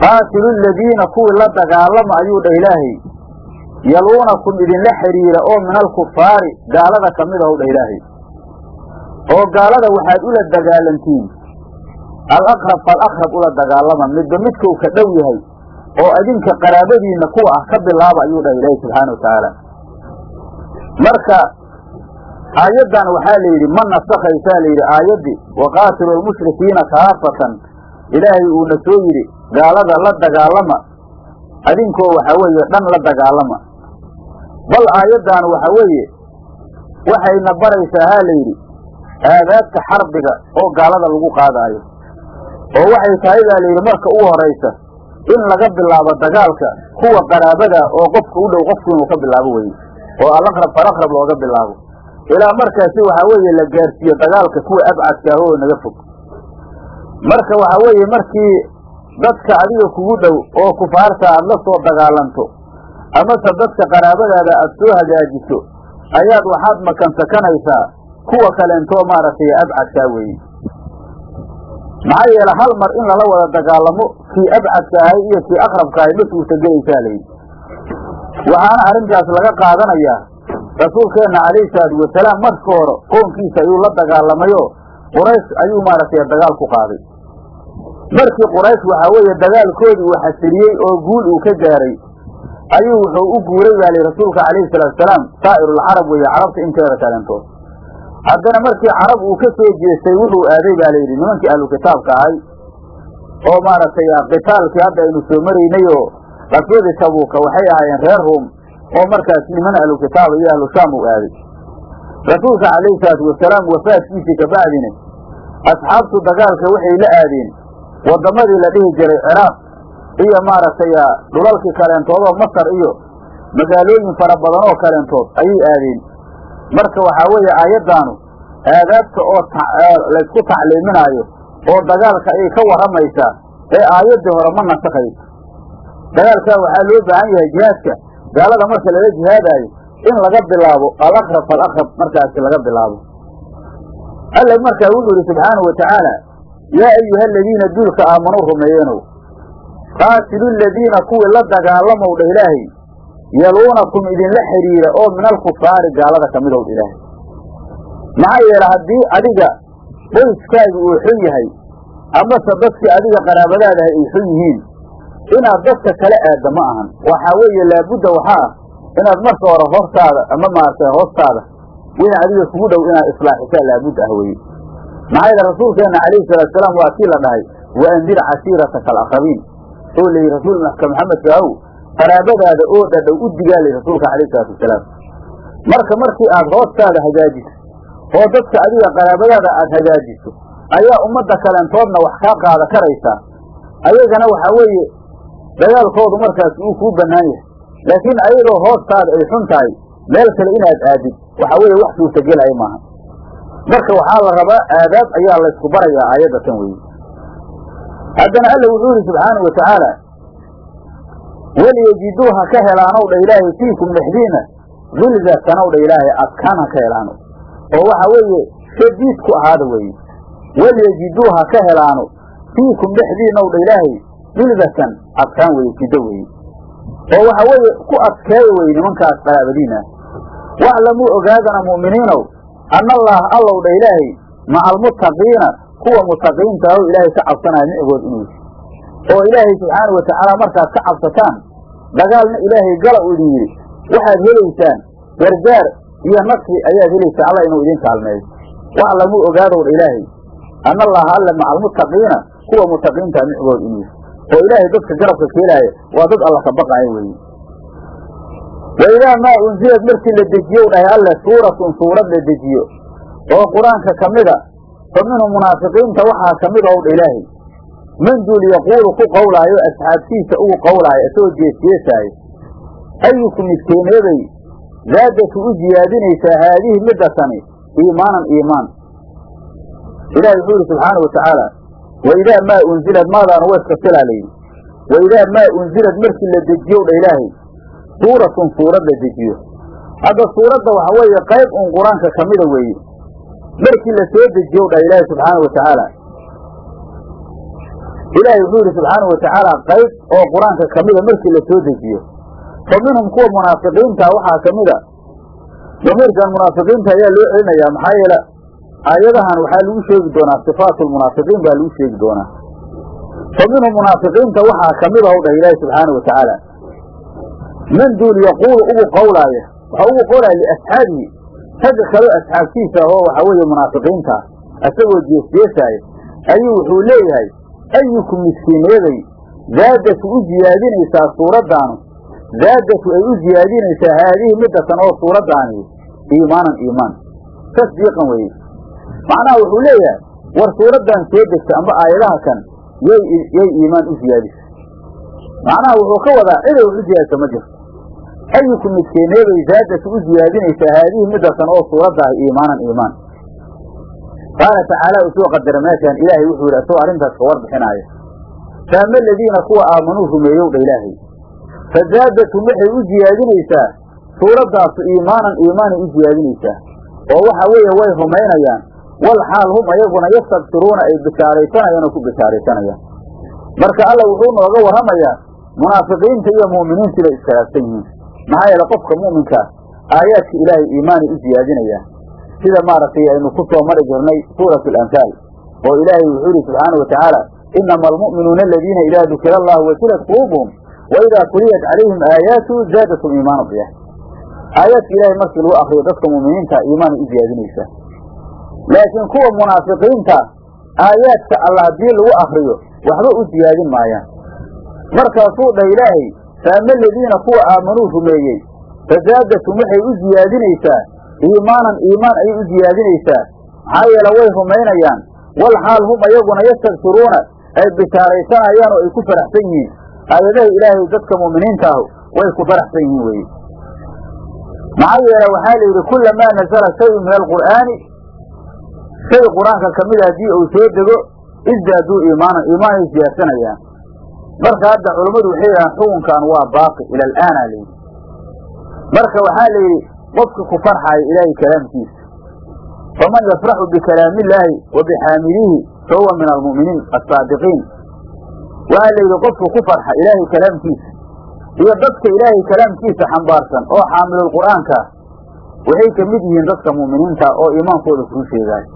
qaatilu ladiina kuwii la dagaalama ayuu dhah ilaahay yaluunakum idinla xidhiira oo min alkufaari gaalada ka mid ahow dhah ilaahay. Oo gaalada waxaad ula dagaalantiin. Alaqrab falaqrab ula dagaalama midba midkuu ka dhow yahay oo idinka qaraabadiinna kuwa ah ka bilaaba ayuu dhahay ilaahay subxaana wa tacaala. Marka aayaddan waxaa la yidhi ma nasakhaysaa la yidhi aayaddii waqaatilu lmushrikiina kaafatan. Ilaahay uuna soo yidhi gaalada la dagaalama adinkoo waxaa weeye dhan la dagaalama bal aayaddan waxa weeye waxayna baraysaa haa la yidhi aadaabta xarbiga oo gaalada lagu qaadaayo. Oo waxay tahay baa la yidhi marka ugu horaysa in laga bilaabo dagaalka kuwa qaraabada oo qofka u dhow qofku inuu ka bilaabo weye oo alaqrab falaqrab looga bilaabo. Ilaa markaasi waxaa weeye la gaarsiiyo dagaalka kuwa abcadka ah oo naga fog. Marka waxaa weeye markii dadka adiga kugu dhow oo kufaarta aad la soo dagaalanto amase dadka qaraabadaada aad soo hagaajiso ayaad waxaad makansakanaysaa kuwa kaleentoo maaragtay abcadkaa weeye. Maxaa yeele hal mar in lala wada dagaalamo kii abcadka ahay iyo kii aqrabka ahay ma suurtagelaysaa layidhi waxaana arrintaas laga qaadanayaa rasuulkeenna calayhi salaatu wasalaam marka hore qoonkiisa ayuu la dagaalamayoo quraysh ayuu maaragtay dagaal ku qaaday. Markii quraysh waxaa weeye dagaalkoodii uu xasiliyey oo guul uu ka gaaray ayuu wuxuu u guuray baa lihi rasuulka calayhi salaatu wasalaam saa'irulcarab weeye carabta inteeda kaleentood haddana markii carab uu ka soo jeestay wuxuu aaday baa layidhi nimankii ahlu kitaabka ahay oo maaragtay qitaalkii hadda aynu soo maraynay oo qaswadii tabuuka waxay ahaayeen reer ruum oo markaas niman ahlu kitaaba iyo ahlu shaam uu aaday. Rasuulka calayhi salaatu wasalaam wafaadkiisii kabacdina asxaabtu dagaalka waxay la aadeen waddamadii la dhihi jiray ciraaq iyo maaragtay dhulalkii kaleentoodoo masar iyo magaalooyin fara badan oo kaleentood ayay aadeen. Marka waxaa weeye aayaddaanu aadaabta oo laysku tacliiminaayo oo dagaalka ayay ka warramaysaa ee aayaddii hore ma nasakhayso dagaalkaa waxaa loo baahan yahay jihaadka. Gaalada marka lala jihaadaayo in laga bilaabo alaqrab falaqrab markaasi laga bilaabo. Alla markaa wuxuu yidhi subxaanahu watacaala yaa ayuha aladiina duulka aamanuu rumeeyeenow qaatilu ladiina kuwii la dagaalamow dha ilaahay yaluunakum idinla xidhiira oo min alkufaari gaalada ka midow ilaahay. Maxaa yeele haddii adiga qoyskaaga uu xun yahay amase dadkii adiga qaraabadaadahay ay xun yihiin inaad dadka kala aadda ma ahan. Waxaa weeye laabudda waxaa ah inaad marka hore hortaada ama maaragtay hoostaada wixii adiga kugu dhow inaad islaaxisaa laabud ah weye maxaa yeele rasuulkeenna calayhi salaatusalaam waa kii la dhahay wa andir cashiirataka alaqrabiin oo layihi rasuulka maxamedka ahow qaraabadaada oo dhadhow u digaa layihi rasuulka calayhi salaatu wasalaam marka markii aad hoostaada hagaajiso oo dadka adiga qaraabadaada aad hagaajiso ayaa ummadda kaleentoodna wax kaa qaada karaysaa ayagana waxaa weeye dagaalkoodu markaas uu kuu bannaan yahay. Laakiin ayadoo hoostaada ay xun tahay meel kale inaad aadid waxaa weeye wax suurtagelaya maaha. Marka waxaa la rabaa aadaab ayaa laysku barayaa aayadda tan weeye haddana alla wuxuu yidhi subxaanau watacaala walyejiduu ha ka helaanow dha ilaahay fiikum dhexdiina hilzatanow dha ilaahay adkaan ha ka helaano. Oo waxa weeye shadiid ku ahaada weeye. Walyejiduu ha ka helaano fiikum dhexdiinaw dha ilaahay hilzatan adkaan weye jiddo weeye. Oo waxa weeye ku adkeeya weye nimankaas qaraabadiina waclamuu ogaadana mu'miniinow anna allaah allow dha ilaahay maca almuttaqiina kuwa mutaqiinta aho ilaahay ka cabsanaya micigood inuu oo ilaahay subxaanau watacaala markaad ka cabsataan dagaalna ilaahay gala uu idin yidhi waxaad helaysaan gargaar iyo nasri ayaad helaysaan alla inuu idin kaalmeeyo waclamuu ogaadowdha ilaahay anna allaha alle maca almuttaqiina kuwa mutaqiinta micigood inuu oo ilaahay dadka garabka keelaaya waa dad alla ka baqaaya weeye. Wa maa unsilad markii la dejiyow dhahay alle suuratun suurad la dejiyo. Oo qur'aanka ka mida fa minhum munaafiqiinta waxaa ka mid ow dha ilaahay man duul yaquulu ku qowlaayo asxaabtiisa ugu qowlaayo isagoo jeesjeesaayo ayuku midkeeneebay zaadatu u ziyaadinaysaa haadihi middatani iimaanan iimaan ilahi wuxuu yidhi subxaana wa tacaala wa idaa maa unzilad maadaanu weeska filaa layidhi wa idaa maa unzilad markii la dejiyow dha ilaahay suuratun suurad la dejiyo hadda suuradda waxa weeye qayb un qur'aanka ka mida weeye markii la soo dejiyow dha ilaahay subxaana wa tacaala. Ilaahay wuxuu yidhi subxaana wa tacaala qayb oo qur'aanka ka mida markii la dejiyo. Fa minhum kuwa munaafiqiinta waxaa ka mida. Damiirkan munaafiqiinta ayaa loo celinayaa maxaa yeele aayadahan waxaa lagu sheegi doonaa sifaatu lmunaafiqiin baa lagu sheegi doonaa. Fa minhum munaafiqiinta waxaa ka mid ow dhah ilaahi subxaana wa tacaala. Man duul yaquulu ugu qowlaaya waxaa ugu qowlaaya liasxaabihi ragga kaloo asxaabtiisa oo waxaa weeye munaafiqiinta isagoo jeesjeesaaya ayuu wuxuu leeyahay ayukum miskiineeday zaadatu u ziyaadinaysaa suuraddaanu zaadatu ay u ziyaadinaysaa haadihi middatan oo suuraddaani iimaanan iimaan. Tasdiiqan weye macnaha wuxuu leeyahay war suuraddan soo degta amba aayadaha kan yay yay iimaan u ziyaadisa macnaha wuxuu ka wadaa ciday wax u ziyaadisa ma jirto ayukum midkeeneebay zaadatu u ziyaadinaysaa haadihi middatan oo suuraddaah iimaanan iimaan qaala tacaala uu soo qadara meeshaan ilaahay wuxuu yidhi asagoo arrintaas ka warbixinaaya faama aladiina kuwa aamanuu rumeeyow dha ilaahay fazaadatum waxay u ziyaadinaysaa suuraddaasu iimaanan iimaanay u ziyaadinaysaa oo waxa weeye way rumaynayaan wal xaal hum ayaguna yastabsiruuna ay bishaaraysanayaan oo ku bishaaraysanayaan marka alla wuxuu nooga warramayaa munaafiqiinta iyo mu'miniinta bay iskhilaafsan yihiin maxaa yeele qofka mu'minkaa aayaadka ilaahay iimaanay u ziyaadinayaan sida maaragtay aynu ku mari jirnay suuratu alanfaal oo ilaahay wuxuu yihi subxaana wa inama almu'minuuna aladiina idaa dukira allahu wajilat quluubuhum wa idaa tuliyat calayhim aayaatu zaadatum iimaana biyah aayaadka ilaahay markii lagu akriyo dadka mu'miniinta iimaanay u ziyaadinaysaa laakiin kuwa munaafiqiinta aayaadka alla haddii lagu akriyo waxba u ziyaadin maayaan. Markaasuu dhah ilaahay faama aladiina kuwa aamanuu rumeeyey. Fazaadatum waxay u ziyaadinaysaa iimaanan iimaan ayay u ziyaadinaysaa. Maxaa yeele way rumaynayaan wal xaal hum ayaguna yastabsiruuna ay bishaaraysanayaan oo ay ku faraxsan yihiin. Aayadaha ilaahay dadka mu'miniinta ahu way ku faraxsan yihiin weye maxaa yeele waxaa la yidhi kulamaa nazala shayun min alqur'aani. Shay qur'aanka ka mida haddii uu soo dego isdaaduu iimaanan iimaanay ziyaadsanayaan marka hadda culammadu waxay yidhahaan xukunkan waa baaqi ila alaana layidhi marka waxaa la yidhi qofka ku farxayo ilaahay kalaamkiisa. Faman yafraxu bikalaami illaahi wa bixaamilihi fa min almu'miniin asaadiqiin waxaa la yidhi qofka ku farxa ilaahay kalaamkiisa. Iyo dadka ilaahay kalaamkiisa xambaarsan oo xaamilulqur'aanka waxay ka mid yihiin dadka mu'miniinta oo iimaankooda kuu sheegaayo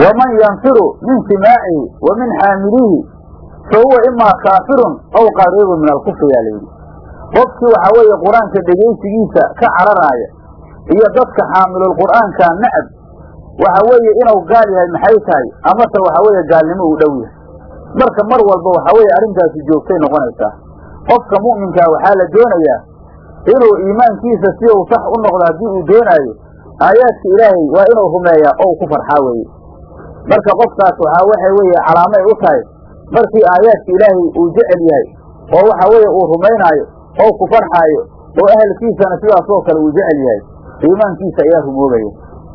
waman yanfiru min simaacihi wa min xaamilihi fa huwa imaa kaafirun aw qariibun min alkufri yaa layidhi qofkii waxaa weeye qur'aanka dhegaysigiisa ka cararaaya iyo dadka xaamilul qur'aanka nacab waxa weeye inuu gaal yahay maxay tahay amase waxa weeye gaalnimo uu dhow yahay marka mar walba waxa weeye arrintaasi joogtay noqonaysaa qofka mu'minkaa waxaa la doonayaa inuu iimaankiisa si uu sax u noqdo haddii uu doonaayo aayaadka ilaahay waa inuu rumeeyaa oo ku farxaa weeye marka qofkaas waxaa waxa weeye calaamay u tahay markii aayaadka ilaahay uu jecel yahay oo waxa weeye uu rumaynaayo oo ku farxaayo oo ahalkiisana sidaasoo kale uu jecel yahay iimaankiisa ayaa rumoobaya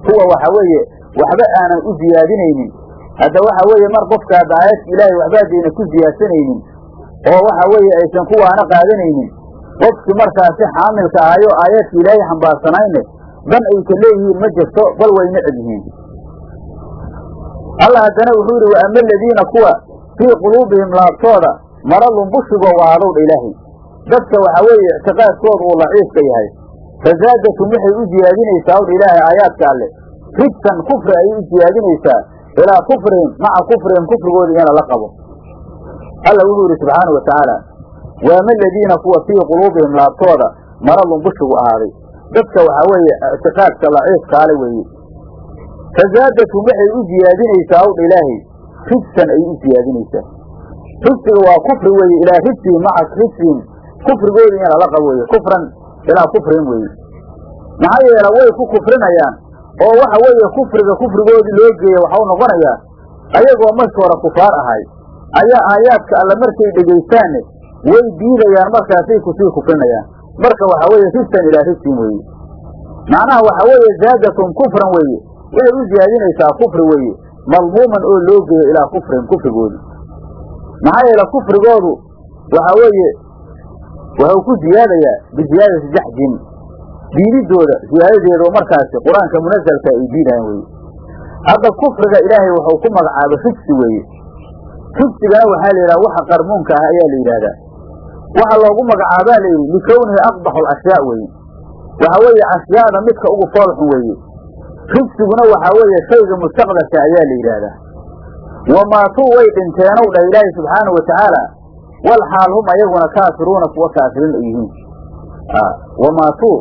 kuwa waxa weeye waxba aanan u ziyaadinaynin hadda waxa weeye mar qofka hadda aayaadka ilaahay waxba haddayna ku ziyaadsanaynin oo waxa weeye aysan kuwaana qaadanaynin. Qofkii markaasi xaamilka ahayo aayaadka ilaahay xambaarsanayne dan ay ka leeyihiin ma jirto bal way necab yihiin. Allah haddana wuxuu yidhi wa ama aladiina kuwa fii quluubihim laabtooda maradun bushigoo waadowdha ilaahay. Dadka waxa weeye ictiqaadkooda uu laciifka yahay. Fazaadatum waxay u ziyaadinaysaa owdha ilaahay aayaadka alle. Rijsan kufri ayay u ziyaadinaysaa ilaa kufrihim maca kufrihim kufrigooda iyana la qabo. Alla wuxuu yidhi subxaana wa tacaala wa ama aladiina kuwa fii quluubihim laabtooda maradun bushigu ahaaday. Dadka waxaa weeye ictiqaadka laciifkaale weeye. Fazaadatum waxay u ziyaadinaysaa owdha ilaahay rijsan ayay u ziyaadinaysaa rijsiga waa kufri weeye ilaa rijsihim maca rijsihim kufrigooda iyana la qabo weeye kufran ilaa kufrin weeye. Maxaa yeele way ku kufrinayaan oo waxa weeye kufriga kufrigoodii loo geeya waxau noqonayaa ayagoo markii hore kufaar ahay. Ayaa aayaadka alle markay dhegaystaanne way diidayaan markaasay ku sii kufrinayaan. Marka waxa weeye rijsan ilaa rijsin weeye. Macnaha waxa weeye zaadatum kufran weeye waxay u ziyaadinaysaa kufri weeye malmuuman oo loo geeyo ilaa kufrin kufrigoodi maxaa yeele kufrigoodu waxa weeye wuxuu ku ziyaadayaa biziyaadati jaxdin diididooda ziyaadadeedo markaasi qur'aanka munasalka ay diidayaan weye hadda kufriga ilaahay wuxuu ku magacaabay rijsi weeye. Rijsigana waxaa la yidhaha waxa qarmuunka ah ayaa la yidhaahdaa. Waxa loogu magacaabaa la yidhi likownihi aqbaxu alashyaa weeye. Waxa weeye ashyaada midka ugu foolxun weeye rijsiguna waxaa weeye shayga mustaqbalka ayaa la yidhaahdaa. Wamaatuu way dhinteenow dhah ilaahay subxaana wa tacaala wal hum ayaguna kaafiruuna kuwa kaafiriin ay yihiin. Wamaatuu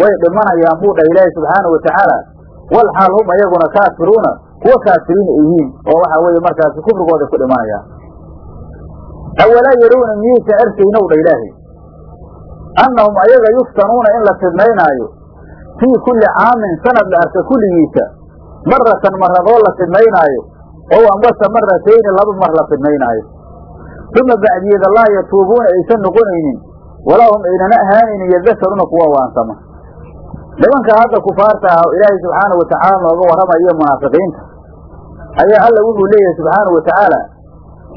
way dhimanayaan buu dhah ilaahay subxaana wa tacaala wal hum ayaguna kaafiruuna kuwa kaafiriin ay yihiin oo waxaa weeye markaasi kufrigooda ku dhimanayaan. Awalaa yarawna miyaysan arkaynow dha ilaahay annahum ayaga yuftanuuna in la fidnaynaayo fii kulli caamin sanad la arka kulligiisa maratan maradoo la fidnaynaayo ow ambase maratayni laba mar la fidnaynaayo uma bacdiyada laa yatuubuuna aysan noqonaynin walaa hum aynana ahaanaynin yadakaruuna kuwa waansama nimanka hadda kufaarta ah oo ilaahay subxaana wa tacaala nooga warramayo munaafiqiinta ayaa alla wuxuu leeyahay subxaana wa tacaala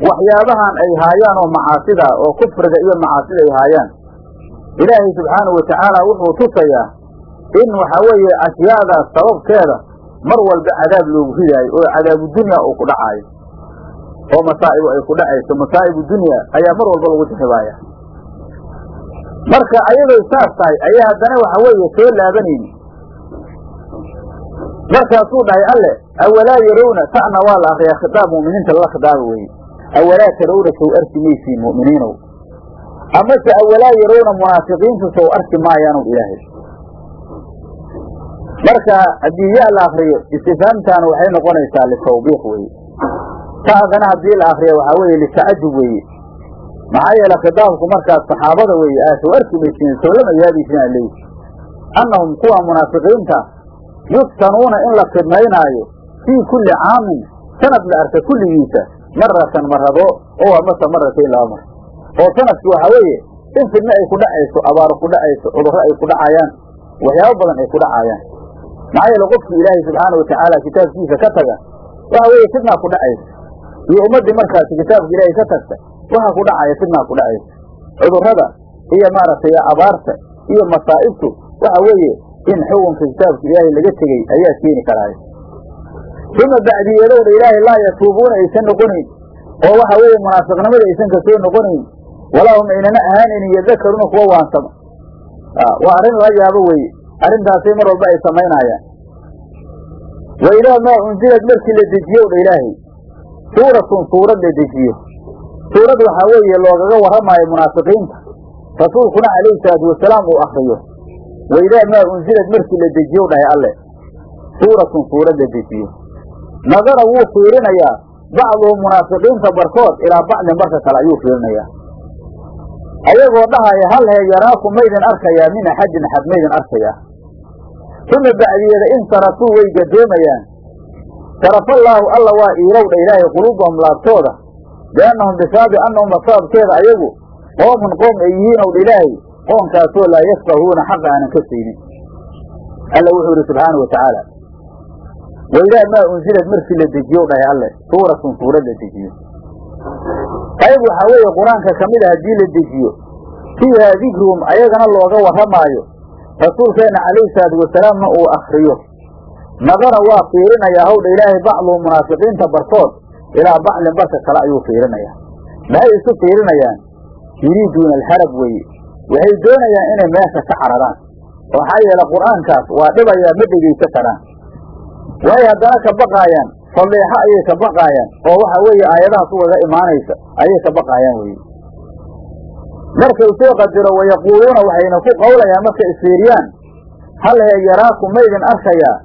waxyaabahan ay haayaan oo macaasida oo kufriga iyo macaasida ay haayaan ilaahay subxaana wa tacaala wuxuu tusayaa in waxa weeye ashyaadaas sababkeeda mar walba cadaab loogu ridaayo oo cadaabu dunya uu ku dhacaayo. Oo masaa'ibu ay ku dhacayso masaa'ibu dunya ayaa mar walba lagu jaxibaaya marka ayaday saas tahay ayaa haddana waxa weeye soo laabanayni markaasuu dhahay alle awalaa yarawna ta'na waa la akriyaa khitaab mu'miniinta lala khidaaba weeye awalaa tarawna sow arki maysiin mu'miniinow. Amase awalaa yarawna munaafiqiintu sow arki maayaanow ilaahay marka haddii ya la akriyo istifaamtaana waxay noqonaysaa litawbiiq weeye. Ta'dana haddii la akriyo waxaa weeye litacajub weeye. Maxaa yeele khitaabku markaas saxaabada weeye aa soo arki maysiin soo lama yaabaysin aa leeyihi annahum kuwa munaafiqiinta yuftanuuna in la fidnaynaayo fii kulli caamin sanad la arka kulligiisa maratan marado oo amase maratayn laba mar. Oo sanadki waxaa weeye in fidno ay ku dhacayso abaaro ku dhacayso cudurro ay ku dhacayaan waxyaabo badan ay ku dhacayaan maxaa yeele qofkii ilaahay subxaana wa tacaala kitaabkiisa ka taga waxa weeye fidnaa ku dhacaysa iyo ummaddii markaasi kitaabka ilaahay ka tagta waxaa ku dhacaya fidnaa ku dhacaysa cudurrada iyo maaragtay abaarta iyo masaa'ibtu waxa weeye in xukunka kitaabka ilaahay laga tegey ayaa keeni karaayo uma bacdiyeedowdha ilaahay laa yatuubuuna aysan noqonayn oo waxa weeye munaafiqnimada aysan ka soo noqonayn walaa hum aynana ahaanaynin yadakaruuna kuwa waansama waa arrin la yaabo weeye arrintaasay mar walba ay samaynayaan. Wa idaa maa unzilad markii la dejiyo dha ilaahay. Suuratun suurad la dejiyo. Suurad waxaa weeye loogaga warramaayo munaafiqiinta. Rasuulkuna calayhi salaatu wasalaam uu akriyo waidaa maa unsilad markii la dejiyo dhahay alle. Suuratun suurad la dejiyo. Nadara wuu fiirinayaa. Bacduhum munaafiqiinta barkood ilaa bacdin barka kale ayuu fiirinayaa. Ayagoo dhahaya hal hee yaraaku maydin arkayaa min axadin axad maydin arkayaa uma bacdiyeeda in sarafuu way gadoomayaan sarafallaahu alla waa iilowdha ilaahay quluubahum laabtooda biannahum bisaabi annahum sababkeeda ayagu qoomun qoom ay yihiin owdha ilaahay qoonkaasoo laa yafqahuuna xaqa aanan ka saynin alla wuxuu yidhi subxaana wa tacaala waidaa maa unsilad markii la dejiyo dhahay alle suuratun suurad la dejiyo. Qayb waxaa weeye qur'aanka ka mid a haddii la dejiyo fiihaa dikruhum ayagana looga warramaayo rasuulkeenna calayhi salaatu wasalaamna uu akriyo nadara waa fiirinayaa howdha ilaahay bacduhum munaafiqiinta barkood ilaa bacdin barka kale ayuu fiirinayaa. Maxay isu fiirinayaan? Yuriiduuna alharab weeye. Waxay doonayaan inay meesha ka cararaan. Waxaa yeele qur'aankaas waa dhibayaa ma dhegaysa karaan. Way haddana ka baqaayaan falleexo ayay ka baqaayaan oo waxa weeye aayadahaas ugaga imaanaysa ayay ka baqaayaan weye markay soo qadiro wayaquuluuna waxayna ku qawlayaan markay isfiiriyaan hal hee yaraaku maydin arkayaa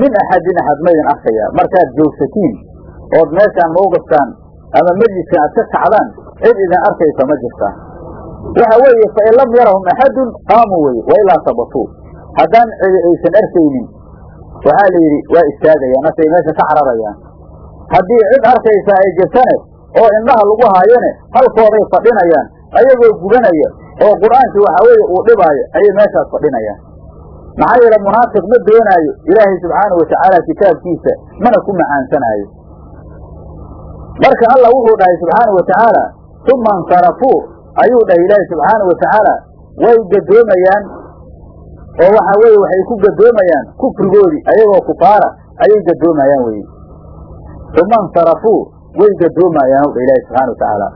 min axadin axad maydin arkayaa markaad joogsatiin ood meeshaan mawqifkaan ama mejliskan aad ka kacdaan cid idin arkaysa ma jirtaa waxa weeye fain lam yarahum axadun qaamuu weye wailaa sabatuu. Haddaan cidi aysan arkaynin waxaa la yidhi waa istaagayaan markay meesha ka cararayaan haddii cid arkaysaa ay jirtane oo indhaha lagu haayane halkooday fadhinayaan ayagoo gubanaya oo qur'aankii waxaa weeye uu dhibaayo ayay meeshaas fadhinayaan. Maxaa yeele munaafiq ma doonaayo ilaahay subxaana wa tacaala kitaabkiisa mana ku macaansanaayo. Marka alla wuxuu dhahay subxaana wa tacaala uma insarafuu ayuu dhahay ilaahay subxaana wa tacaala way gadoomayaan oo waxa weeye waxay ku gadoomayaan kufrigoodii ayagoo kufaara ayay gadoomayaan weye uma insarafuu way gadoomayaan ow dha ilaahi subxana wa tacaala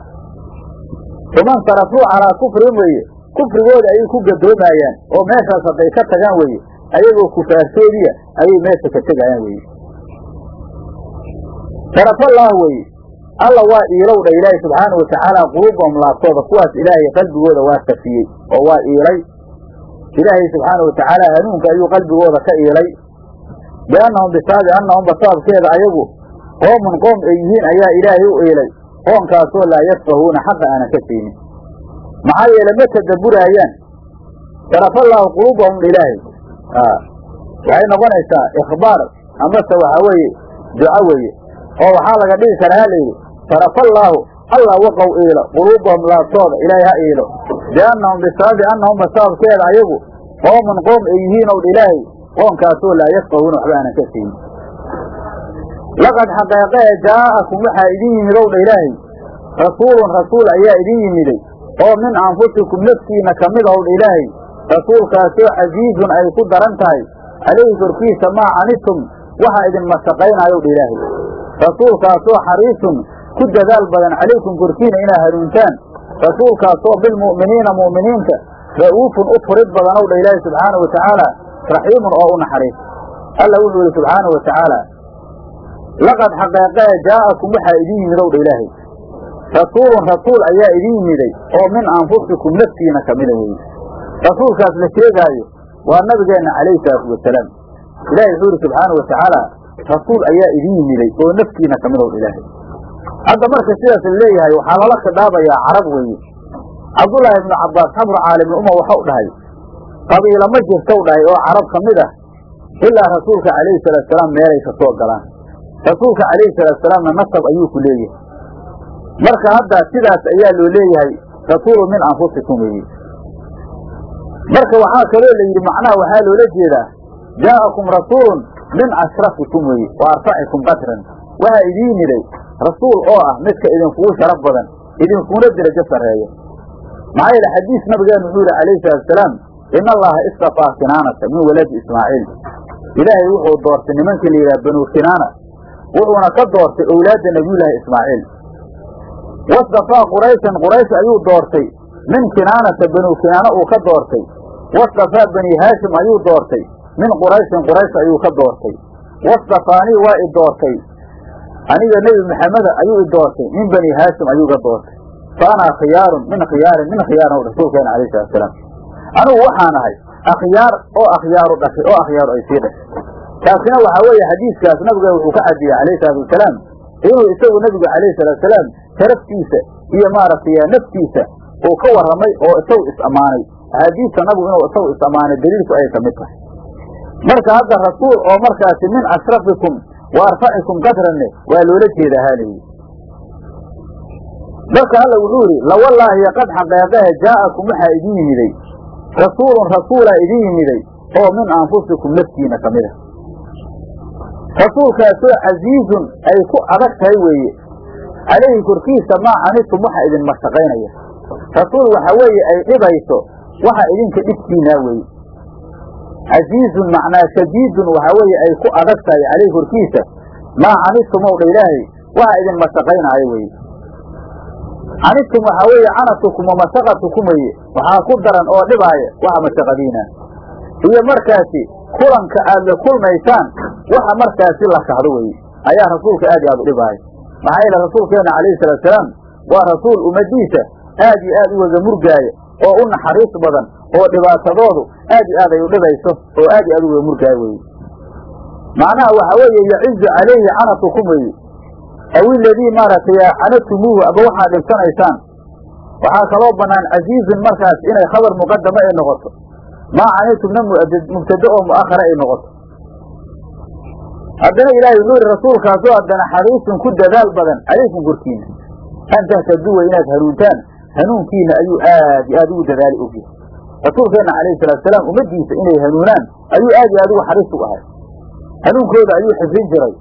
uma insarafuu calaa kufrin weeye. Kufrigooda ayay ku gadoomayaan oo meeshaas hadday ka tagaan weye ayagoo kufaartoodiya ayay meesha ka tegayaan weye sarafallah weye alla waa iilow dha ilaahi subxaana wa tacaala quluubahum laabtooda kuwaas ilaahay qalbigooda waa safiyey oo waa iilay ilaahay subxaana wa tacaala hanuunka ayuu qalbigooda ka iilay biannahum bisaabi annahum basababkeeda ayagu qoomun qoom ay yihiin ayaa ilaahay u iilay qoonkaasoo laa yafqahuuna xaqa aanan ka saynin maxaa yeele ma tadabburaayaan sarafallaahu quluubahum ilaahay waxay noqonaysaa ikhbaar amase waxaa weeye duco weeye. Oo waxaa laga dhigi karaa layidhi sarafallaahu allah waqow iilo quluubahum laabtooda ilaahay ha iilo. Biannahum bisababi annahum basababkeeda ayagu qoomun qoom ay yihiin ow ilaahay qoonkaasoo laa yafqahuuna waxba aanan ka saynin laqad xaqeeqee jaa'akum waxaa idin yimid ow dha ilaahay rasuulun rasuul ayaa idin yimiday oo min anfusikum naftiina ka mid ow dha ilaahay rasuulkaasoo casiizun ay ku daran tahay calayhi korkiisa maa canitum waxa idin mashaqaynayow dha ilaahay rasuulkaasoo xariisun ku dadaal badan calaykum korkiina inaa hanuuntaan rasuulkaasoo bilmu'miniina mu'miniinta ra'uufun u furid badan ow dha ilaahay subxaana wa tacaala raxiimun oo u naxariis alla wuxuu yihi subxaana wa tacaala laqad xaqeeqee jaa'akum waxaa idin yimid dha ilaahay rasuulun rasuul ayaa idin yimiday oo min anfusikum naftiina ka mida weeye rasuulkaas la sheegaayo waa nabigeenna calayhi salaatu wasalaam ilahi wuxuu yihi subxaana wa tacaala rasuul ayaa idin yimiday oo naftiina ka mid ow dha ilaahay hadda marka sidaas la leeyahay waxaa lala khidaabayaa carab weeye cabdullaahi ibnu cabbaas xabru caalimni uma waxau dhahay qabiilo ma jirtow dhahay oo carab ka mid ah ilaa rasuulka calayhi salaatusalaam meelay ka soo galaan rasuulka calayhi salaatusalaamna nasab ayuu ku leeyahay. Marka hadda sidaas ayaa loo leeyahay rasuulu min anfusikum weeye marka waxaa kaloo la yidhi macnaha waxaa loola jeedaa jaa'akum rasuulun min ashrafikum weeye wa arfacikum qadran waxaa idiin yimiday rasuul oo ah midka idinkugu sharaf badan idinkuna derajo sarreeya. Maxaa yeele xadiis nabigeenu wuxuu yihi calayhi salaatusalaam in allaha istafaa kinaanata min waladi ismaaciil. Ilaahay wuxuu doortay nimankii la yidhaha banuu kinaana wuxuuna ka doortay owlaadda nebiyullaahi ismaaciil. Wastafaa qurayshan quraysh ayuu doortay. Min kinaanata banuu kinaana uu ka doortay. Wastafaa bani haashim ayuu doortay. Min qurayshin quraysh ayuu ka doortay. Wastafaanii waa i doortay. Aniga nebi maxameda ayuu i doortay. Min bani haashim ayuu ga doortay. Fa ana khiyaarun min khiyaarin min khiyaarin rasuulkeena alayh salatu salaam. Anugu waxaan ahay akhyaar oo akhyaaru dhashay oo akhyaaru ay sii dhashay taasina waxaa weeye xadiiskaas nabiga wuxuu ka cadiyey alayh salaatu wasalaam. Inuu isagu nabigu alayhi salaatu salaam sharaftiisa iyo maaragtay naftiisa uu ka warramay oo isagu is-ammaanay. Axaadiista nabigu inuu isagu is-ammaanay daliilku ayay ka tahay. Marka hadda rasuul oo markaasi min ashrafikum wa arfacikum qadranne waa loola jeedaa haalayi marka alla wuxuu yidhi lawallaahi qad xaqeeqahe jaa'akum waxaa idin yimiday. Rasuulun rasuulaa idin yimiday oo min anfusikum naftiina ka mid a rasuulkaasoo casiizun ay ku adag tahay weeye. Calayhi korkiisa maa canitum waxa idin mashaqaynaya rasuul waxa weeye ay dhibayso waxa idinka dhibkiinaa weeye. Casiizun macnaa shadiidun waxaa weeye ay ku adag tahay calayhi korkiisa. Maa canitumw dha ilaahay waxa idin mashaqaynaayo weye canitum waxaa weeye canatukum wa mashaqatukum waxaa ku daran oo dhibaaya waxa mashaqadiina iyo markaasi kulanka aad la kulmaysaan waxa markaasi la kahdo weye ayaa rasuulka aad iyo aad u dhibaaya maxaa yeele rasuulkeena calayhi salaatusalaam waa rasuul ummadiisa aad iyo aad u wada murgaaya oo u naxariis badan oo dhibaatadoodu aad iyo aad ay u dhibayso oo aad iyo aad u wada murgaaya weye macnaha waxa weeye yacizu calayhi canatukum weye aw iladii maaragtay canatumuuhu aba waxaad dhibsanaysaan waxaa kaloo banaan casiizun markaas inay khabar muqadama ay noqoto maa canitumna mubtado oo mu'akhara ay noqoto. Haddana ilaahay wuxuu yihi rasuulkaasoo haddana xariisun ku dadaal badan calaykum korkiina an tahtaduwa inaad hanuuntaan hanuunkiina ayuu aad iyo aad ugu dadaali ogyahay rasuulkeenna calayhi salaatusalaam ummaddiisa inay hanuunaan ayuu aad iyo aad ugu xariis u ahay. Hanuunkooda ayuu xifrin jiray.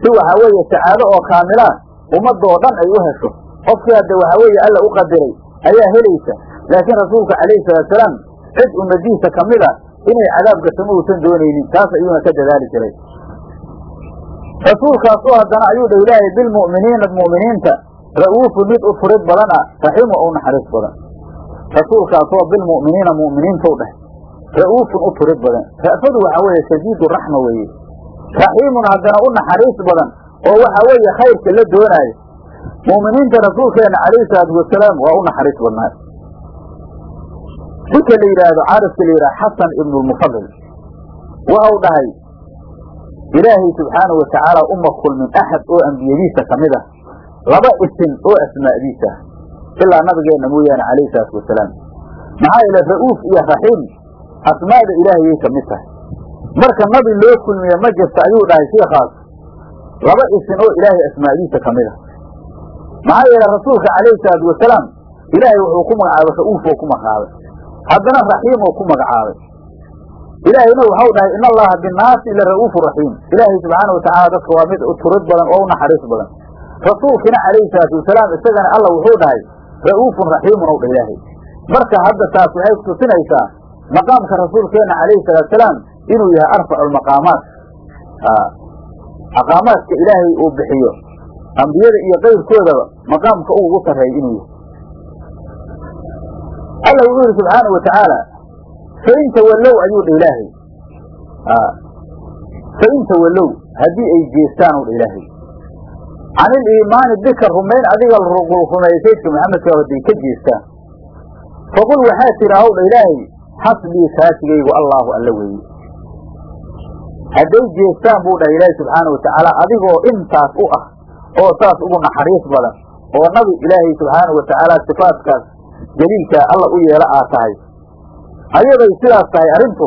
Si waxaa weeye sacaado oo kaamilaan ummadoo dhan ay u hesho. Qofkii hadda waxaa weeye alla u qadiray ayaa helaysa. Laakiin rasuulka calayhi salaatusalaam cid ummadiisa ka mid a inay cadaab gasho ma uusan doonaynin taas ayuuna ka dadaali jiray. Rasuulkaasoo haddana ayuu dha ilaahay bilmu'miniina mu'miniinta ra'uufu mid u furid badan ah raxiimu u naxariis badan. Rasuulkaasoo bilmu'miniina mu'miniintau dheh ra'uufun u furid badan. Ra'fadu waxaa weeye shadiidu raxma weeye. Raxiimun haddana u naxariis badan oo waxa weeye khayrka la doonaayo. Mu'miniinta rasuulkeena calayhi salaatu wasalaam waa u naxariis badnaay ninka la yidhaahdo caarifka la yidhaha xasan ibnu lmufadil waxau dhahay ilaahay subxaana wa tacaala uma kulmin axad oo ambiyadiisa ka mid ah laba isin oo asmaa'diisa ilaa nabigeenna mooyaane calayhi salaatu wasalaam maxaa yeele ra'uuf iyo raxiim asmaa'da ilaahayay ka mid tahay. Marka nabi loo kulmiye ma jirta ayuu dhahay sheikaas laba isin oo ilaahay asmaa'diisa ka mid ah. Maxaa yeele rasuulka calayhi salaatu wasalaam ilaahay wuxuu ku magacaabay ra'uuf oo ku magacaabay haddana raxiim oo ku magacaabay. Ilaahayna waxau dhahay in allaha binaasi la ra'uufu raxiim ilaahay subxaana watacaala dadka waa mid turid badan oo u naxariis badan. Rasuulkina calayhi salaatu wasalaam isagana alla wuxuu dhahay ra'uufun raxiimun ow ilaahay. Marka hadda taas waxay kutusinaysaa maqaamka rasuulkeena calayhi salaatu salaam inuu yahay arfacu lmaqaamaat maqaamaadka ilaahay uu bixiyo ambiyada iyo qayrkoodaba maqaamka uu ugu sarreeyay inuu yahay alla wuxuu yihi subxaanau watacaala fain tawallow ayuu dha ilaahay. Fain tawallow haddii ay jeestaan u dha ilaahay. Can iliimaani bika rumayn adiga rumaysaydka maxamedka hadday ka jeestaan faqul waxaa tidhi haw dha ilaahay xasbii kaasigaygu allaahu alla weeye hadday jeestaan buu dhahay ilaahay subxaana watacaala adigoo intaas u ah oo saas ugu naxariis badan oo nabi ilaahay subxaana watacaala sifaadkaas jaliilkaa alla u yeelo aad tahay. Ayaday sidaas tahay arrintu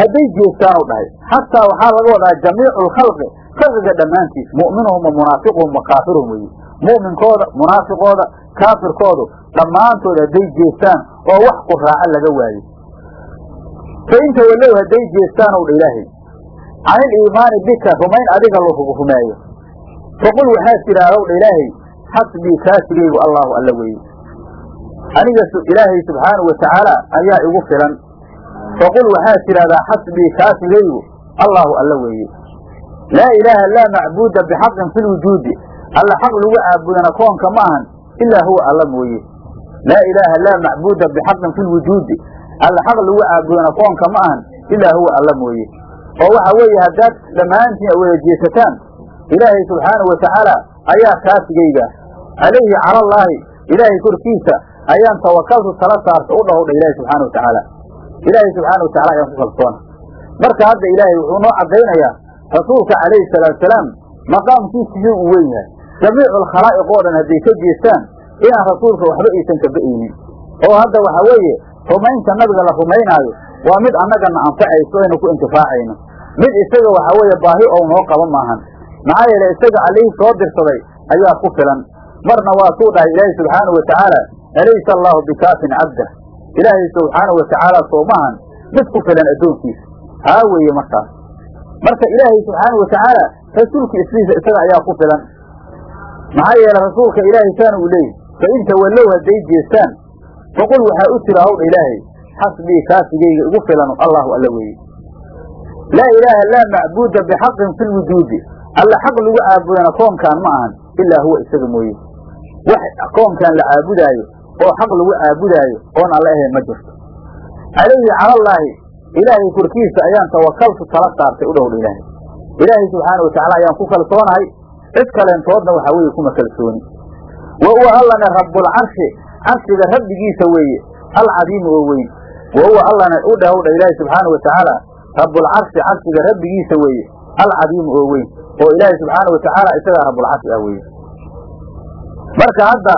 hadday jeestaan u dhahay xataa waxaa laga wadaa jamiicu lkhalqi khalqiga dhammaantiis mu'minuhum wa munaafiquhum wa kaafiruhum weye mu'minkooda munaafiqooda kaafirkoodu dhammaantood hadday jeestaan oo wax ku raaco laga waayo fa in tawallow hadday jeestaan ow dha ilaahay can iliimaani bika rumayn adiga lagu rumeeyo. Faqul waxaad tidhaahdow dha ilaahay xasbii kaasigaygu allaahu alla weeye aniga ilaahay subxaanau watacaala ayaa igu filan. Faqul waxaad tidhahdaa xasbii kaasigaygu allaahu alla weeye. Laa ilaaha laa macbuuda bixaqin fi lwujuudi alla xaq lagu caabudana koonka ma ahan ilaa huwa alla mooye. Laa ilaaha laa macbuuda bixaqin fi lwujuudi alla xaq lagu caabudana koonka ma ahan ilaa huwa alla mooye. Oo waxa weeye haddaad dhammaantiin wada jeesataan ilaahay subxaanau watacaala ayaa kaasigayga calayhi calallaahi ilaahay korkiisa ayaan tawakaltu tala saarta u dhahowdha ilaahi subxaana watacaala ilaahay subxaana watacala ayaan ku kalsoona. Marka hadda ilaahay wuxuu noo caddaynayaa rasuulka calayhi salaatusalaam maqaamkiisiyuu u weyn yahay. Jamiicu alkhalaa'iq oo dhan hadday ka jeestaan inaan rasuulka waxba aysan ka ba'aynin. Oo hadda waxa weeye rumaynta nabiga la rumaynaayo waa mid annagana anfacayso aynu ku intifaacayno. Mid isaga waxa weeye baahi ou noo qaba maahan. Maxaa yeele isaga allihii soo dirsaday ayaa ku filan. Marna waa suu dhahay ilaahi subxaanahu watacaala alaysa allaahu bikaafin cabdah ilaahay subxaanahu watacaala soo maahan mid ku filan addoonkiisa haa weeye markaas marka ilaahay subxaanahu watacaala rasuulka isliisa isaga ayaa ku filan maxaa yeele rasuulka ilaahay saana uu leeyahy fa in tawallow hadday jeestaan faqul waxaa u tira hawdha ilaahay xasbii kaafigayga igu filan allahu alla weeye laa ilaaha laa macbuuda bixaqin fi lwujuudi alla xaq lagu caabudana koonkaan ma ahan ilaa huwa isaga mooye wax koonkaan la caabudaayo oo xaq lagu caabudaayo oon alla ahayn ma jirto. Calayhi calallaahi ilaahay korkiisa ayaan tawakaltu tala saartay u dhowdha ilaahay. Ilaahay subxaana watacaala ayaan ku kalsoonahay cid kaleentoodna waxaa weeye kuma kalsooni. Wa huwa allana rabbulcarshi carshiga rabbigiisa weeye alcadiimu oo weyn. Wa huwa allana u dhahowdha ilaahay subxaana watacaala rabbulcarshi carshiga rabbigiisa weeye alcadiimu oo weyn. Oo ilaahay subxaana watacaala isagaa rabbulcarshi ah weeye. Marka hadda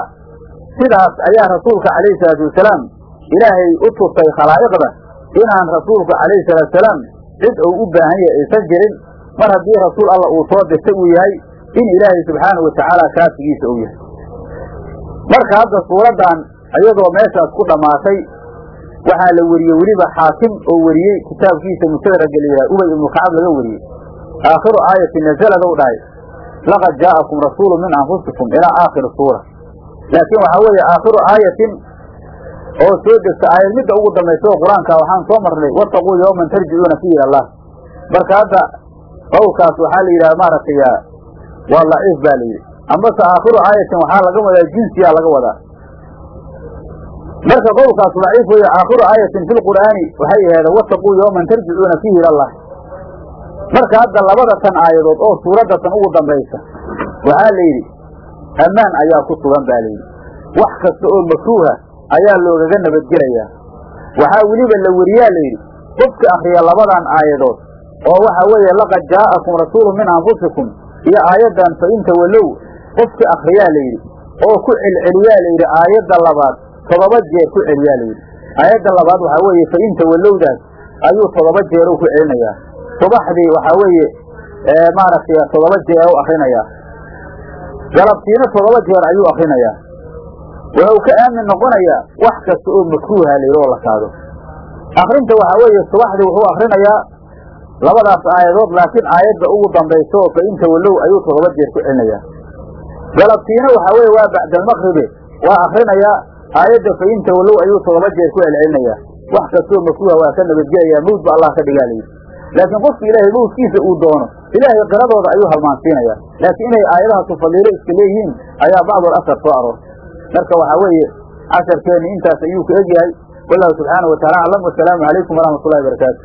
sidaas ayaa rasuulka calayhi salaatu wasalaam ilaahay u tusay khalaa'iqda inaan rasuulku calayhi salaatusalaam cid uu u baahan yahay aysan jirin. Mar haddii rasuul alla uu soo dirtay uu yahay in ilaahay subxaana watacaala kaafigiisa uu yahay. Marka hadda suuraddan iyadoo meeshaas ku dhammaatay waxaa la weriyey weliba xaakim oo weriyey kitaabkiisa mustadraga la ubay ibnu kacab laga weriyey aakhiru aayati nazalad u dhahay laqad jaa'akum rasuulu min anfusikum ilaa aakhiri suura laakiin waxaa weeye aakhiru aayatin oo soo degta aayad midda ugu dambaysa oo qur'aanka waxaan soo marnay wataquu yawman tarjicuuna fiihi allah marka hadda qowlkaas waxaa la yidhaha maaragtay waa daciif ba la yidhi. Amase aakhiru aayatin waxaa laga wadaa jinsiyaa laga wadaa. Marka qowlkaas daciif weeye aakhiru aayatin fi lqur'aani waxay aheeda wataquu yawman tarjicuuna fiihi ilallah marka hadda labada tan aayadood oo suuradda tan ugu dambaysa waxaa la yidhi ammaan ayaa ku sugan ba la yidhi. Wax kasta oo makruuha ayaa loogaga nabadgelayaa waxaa weliba la weriyaa la yidhi qofka akriya labadan aayadood oo waxa weeye laqad jaa'akum rasuulu min anfusikum iyo aayaddan fa in tawallow qofka akriyaa la yidhi oo ku celceliyaa la yidhi aayadda labaad todoba jeer ku celiyaa la yidhi. Aayadda labaad waxaa weeye fa in tawallowdaas ayuu todoba jeer u ku celinayaa. Subaxdii waxaa weeye maaragtay todoba jeer u akrinayaa galabtiina todoba jeer ayuu akrinayaa wuxuu ka aamin noqonayaa wax kasta oo makruuha la yidhi oo la kaado akrinta waxaa weeye subaxdii wuxuu akrinayaa labadaas aayadood laakiin aayadda ugu dambayso oo fa in ayuu todoba jeer ku celinayaa galabtiina waxaa weeye waa bacdalmaqribe waa akrinayaa aayadda fa in ayuu todoba jeer ku celcelinayaa wax kastoo makruuha waa ka nabadgelayaa mawd ba allah ka dhigaa layidhi laakiin qofka ilaahay mawdkiisa uu doono ilaahay qiradooda ayuu halmaansiinayaa. Laakiin inay aayadahaasu fadiilo iska leeyihiin ayaa bacdul asar soo aroor marka waxaa weeye casharkeenni intaas ayuu ka egyahay. Wallahu subxaana wa taala aclam wasalaamu calaykum waraxmat ullahi barakaatu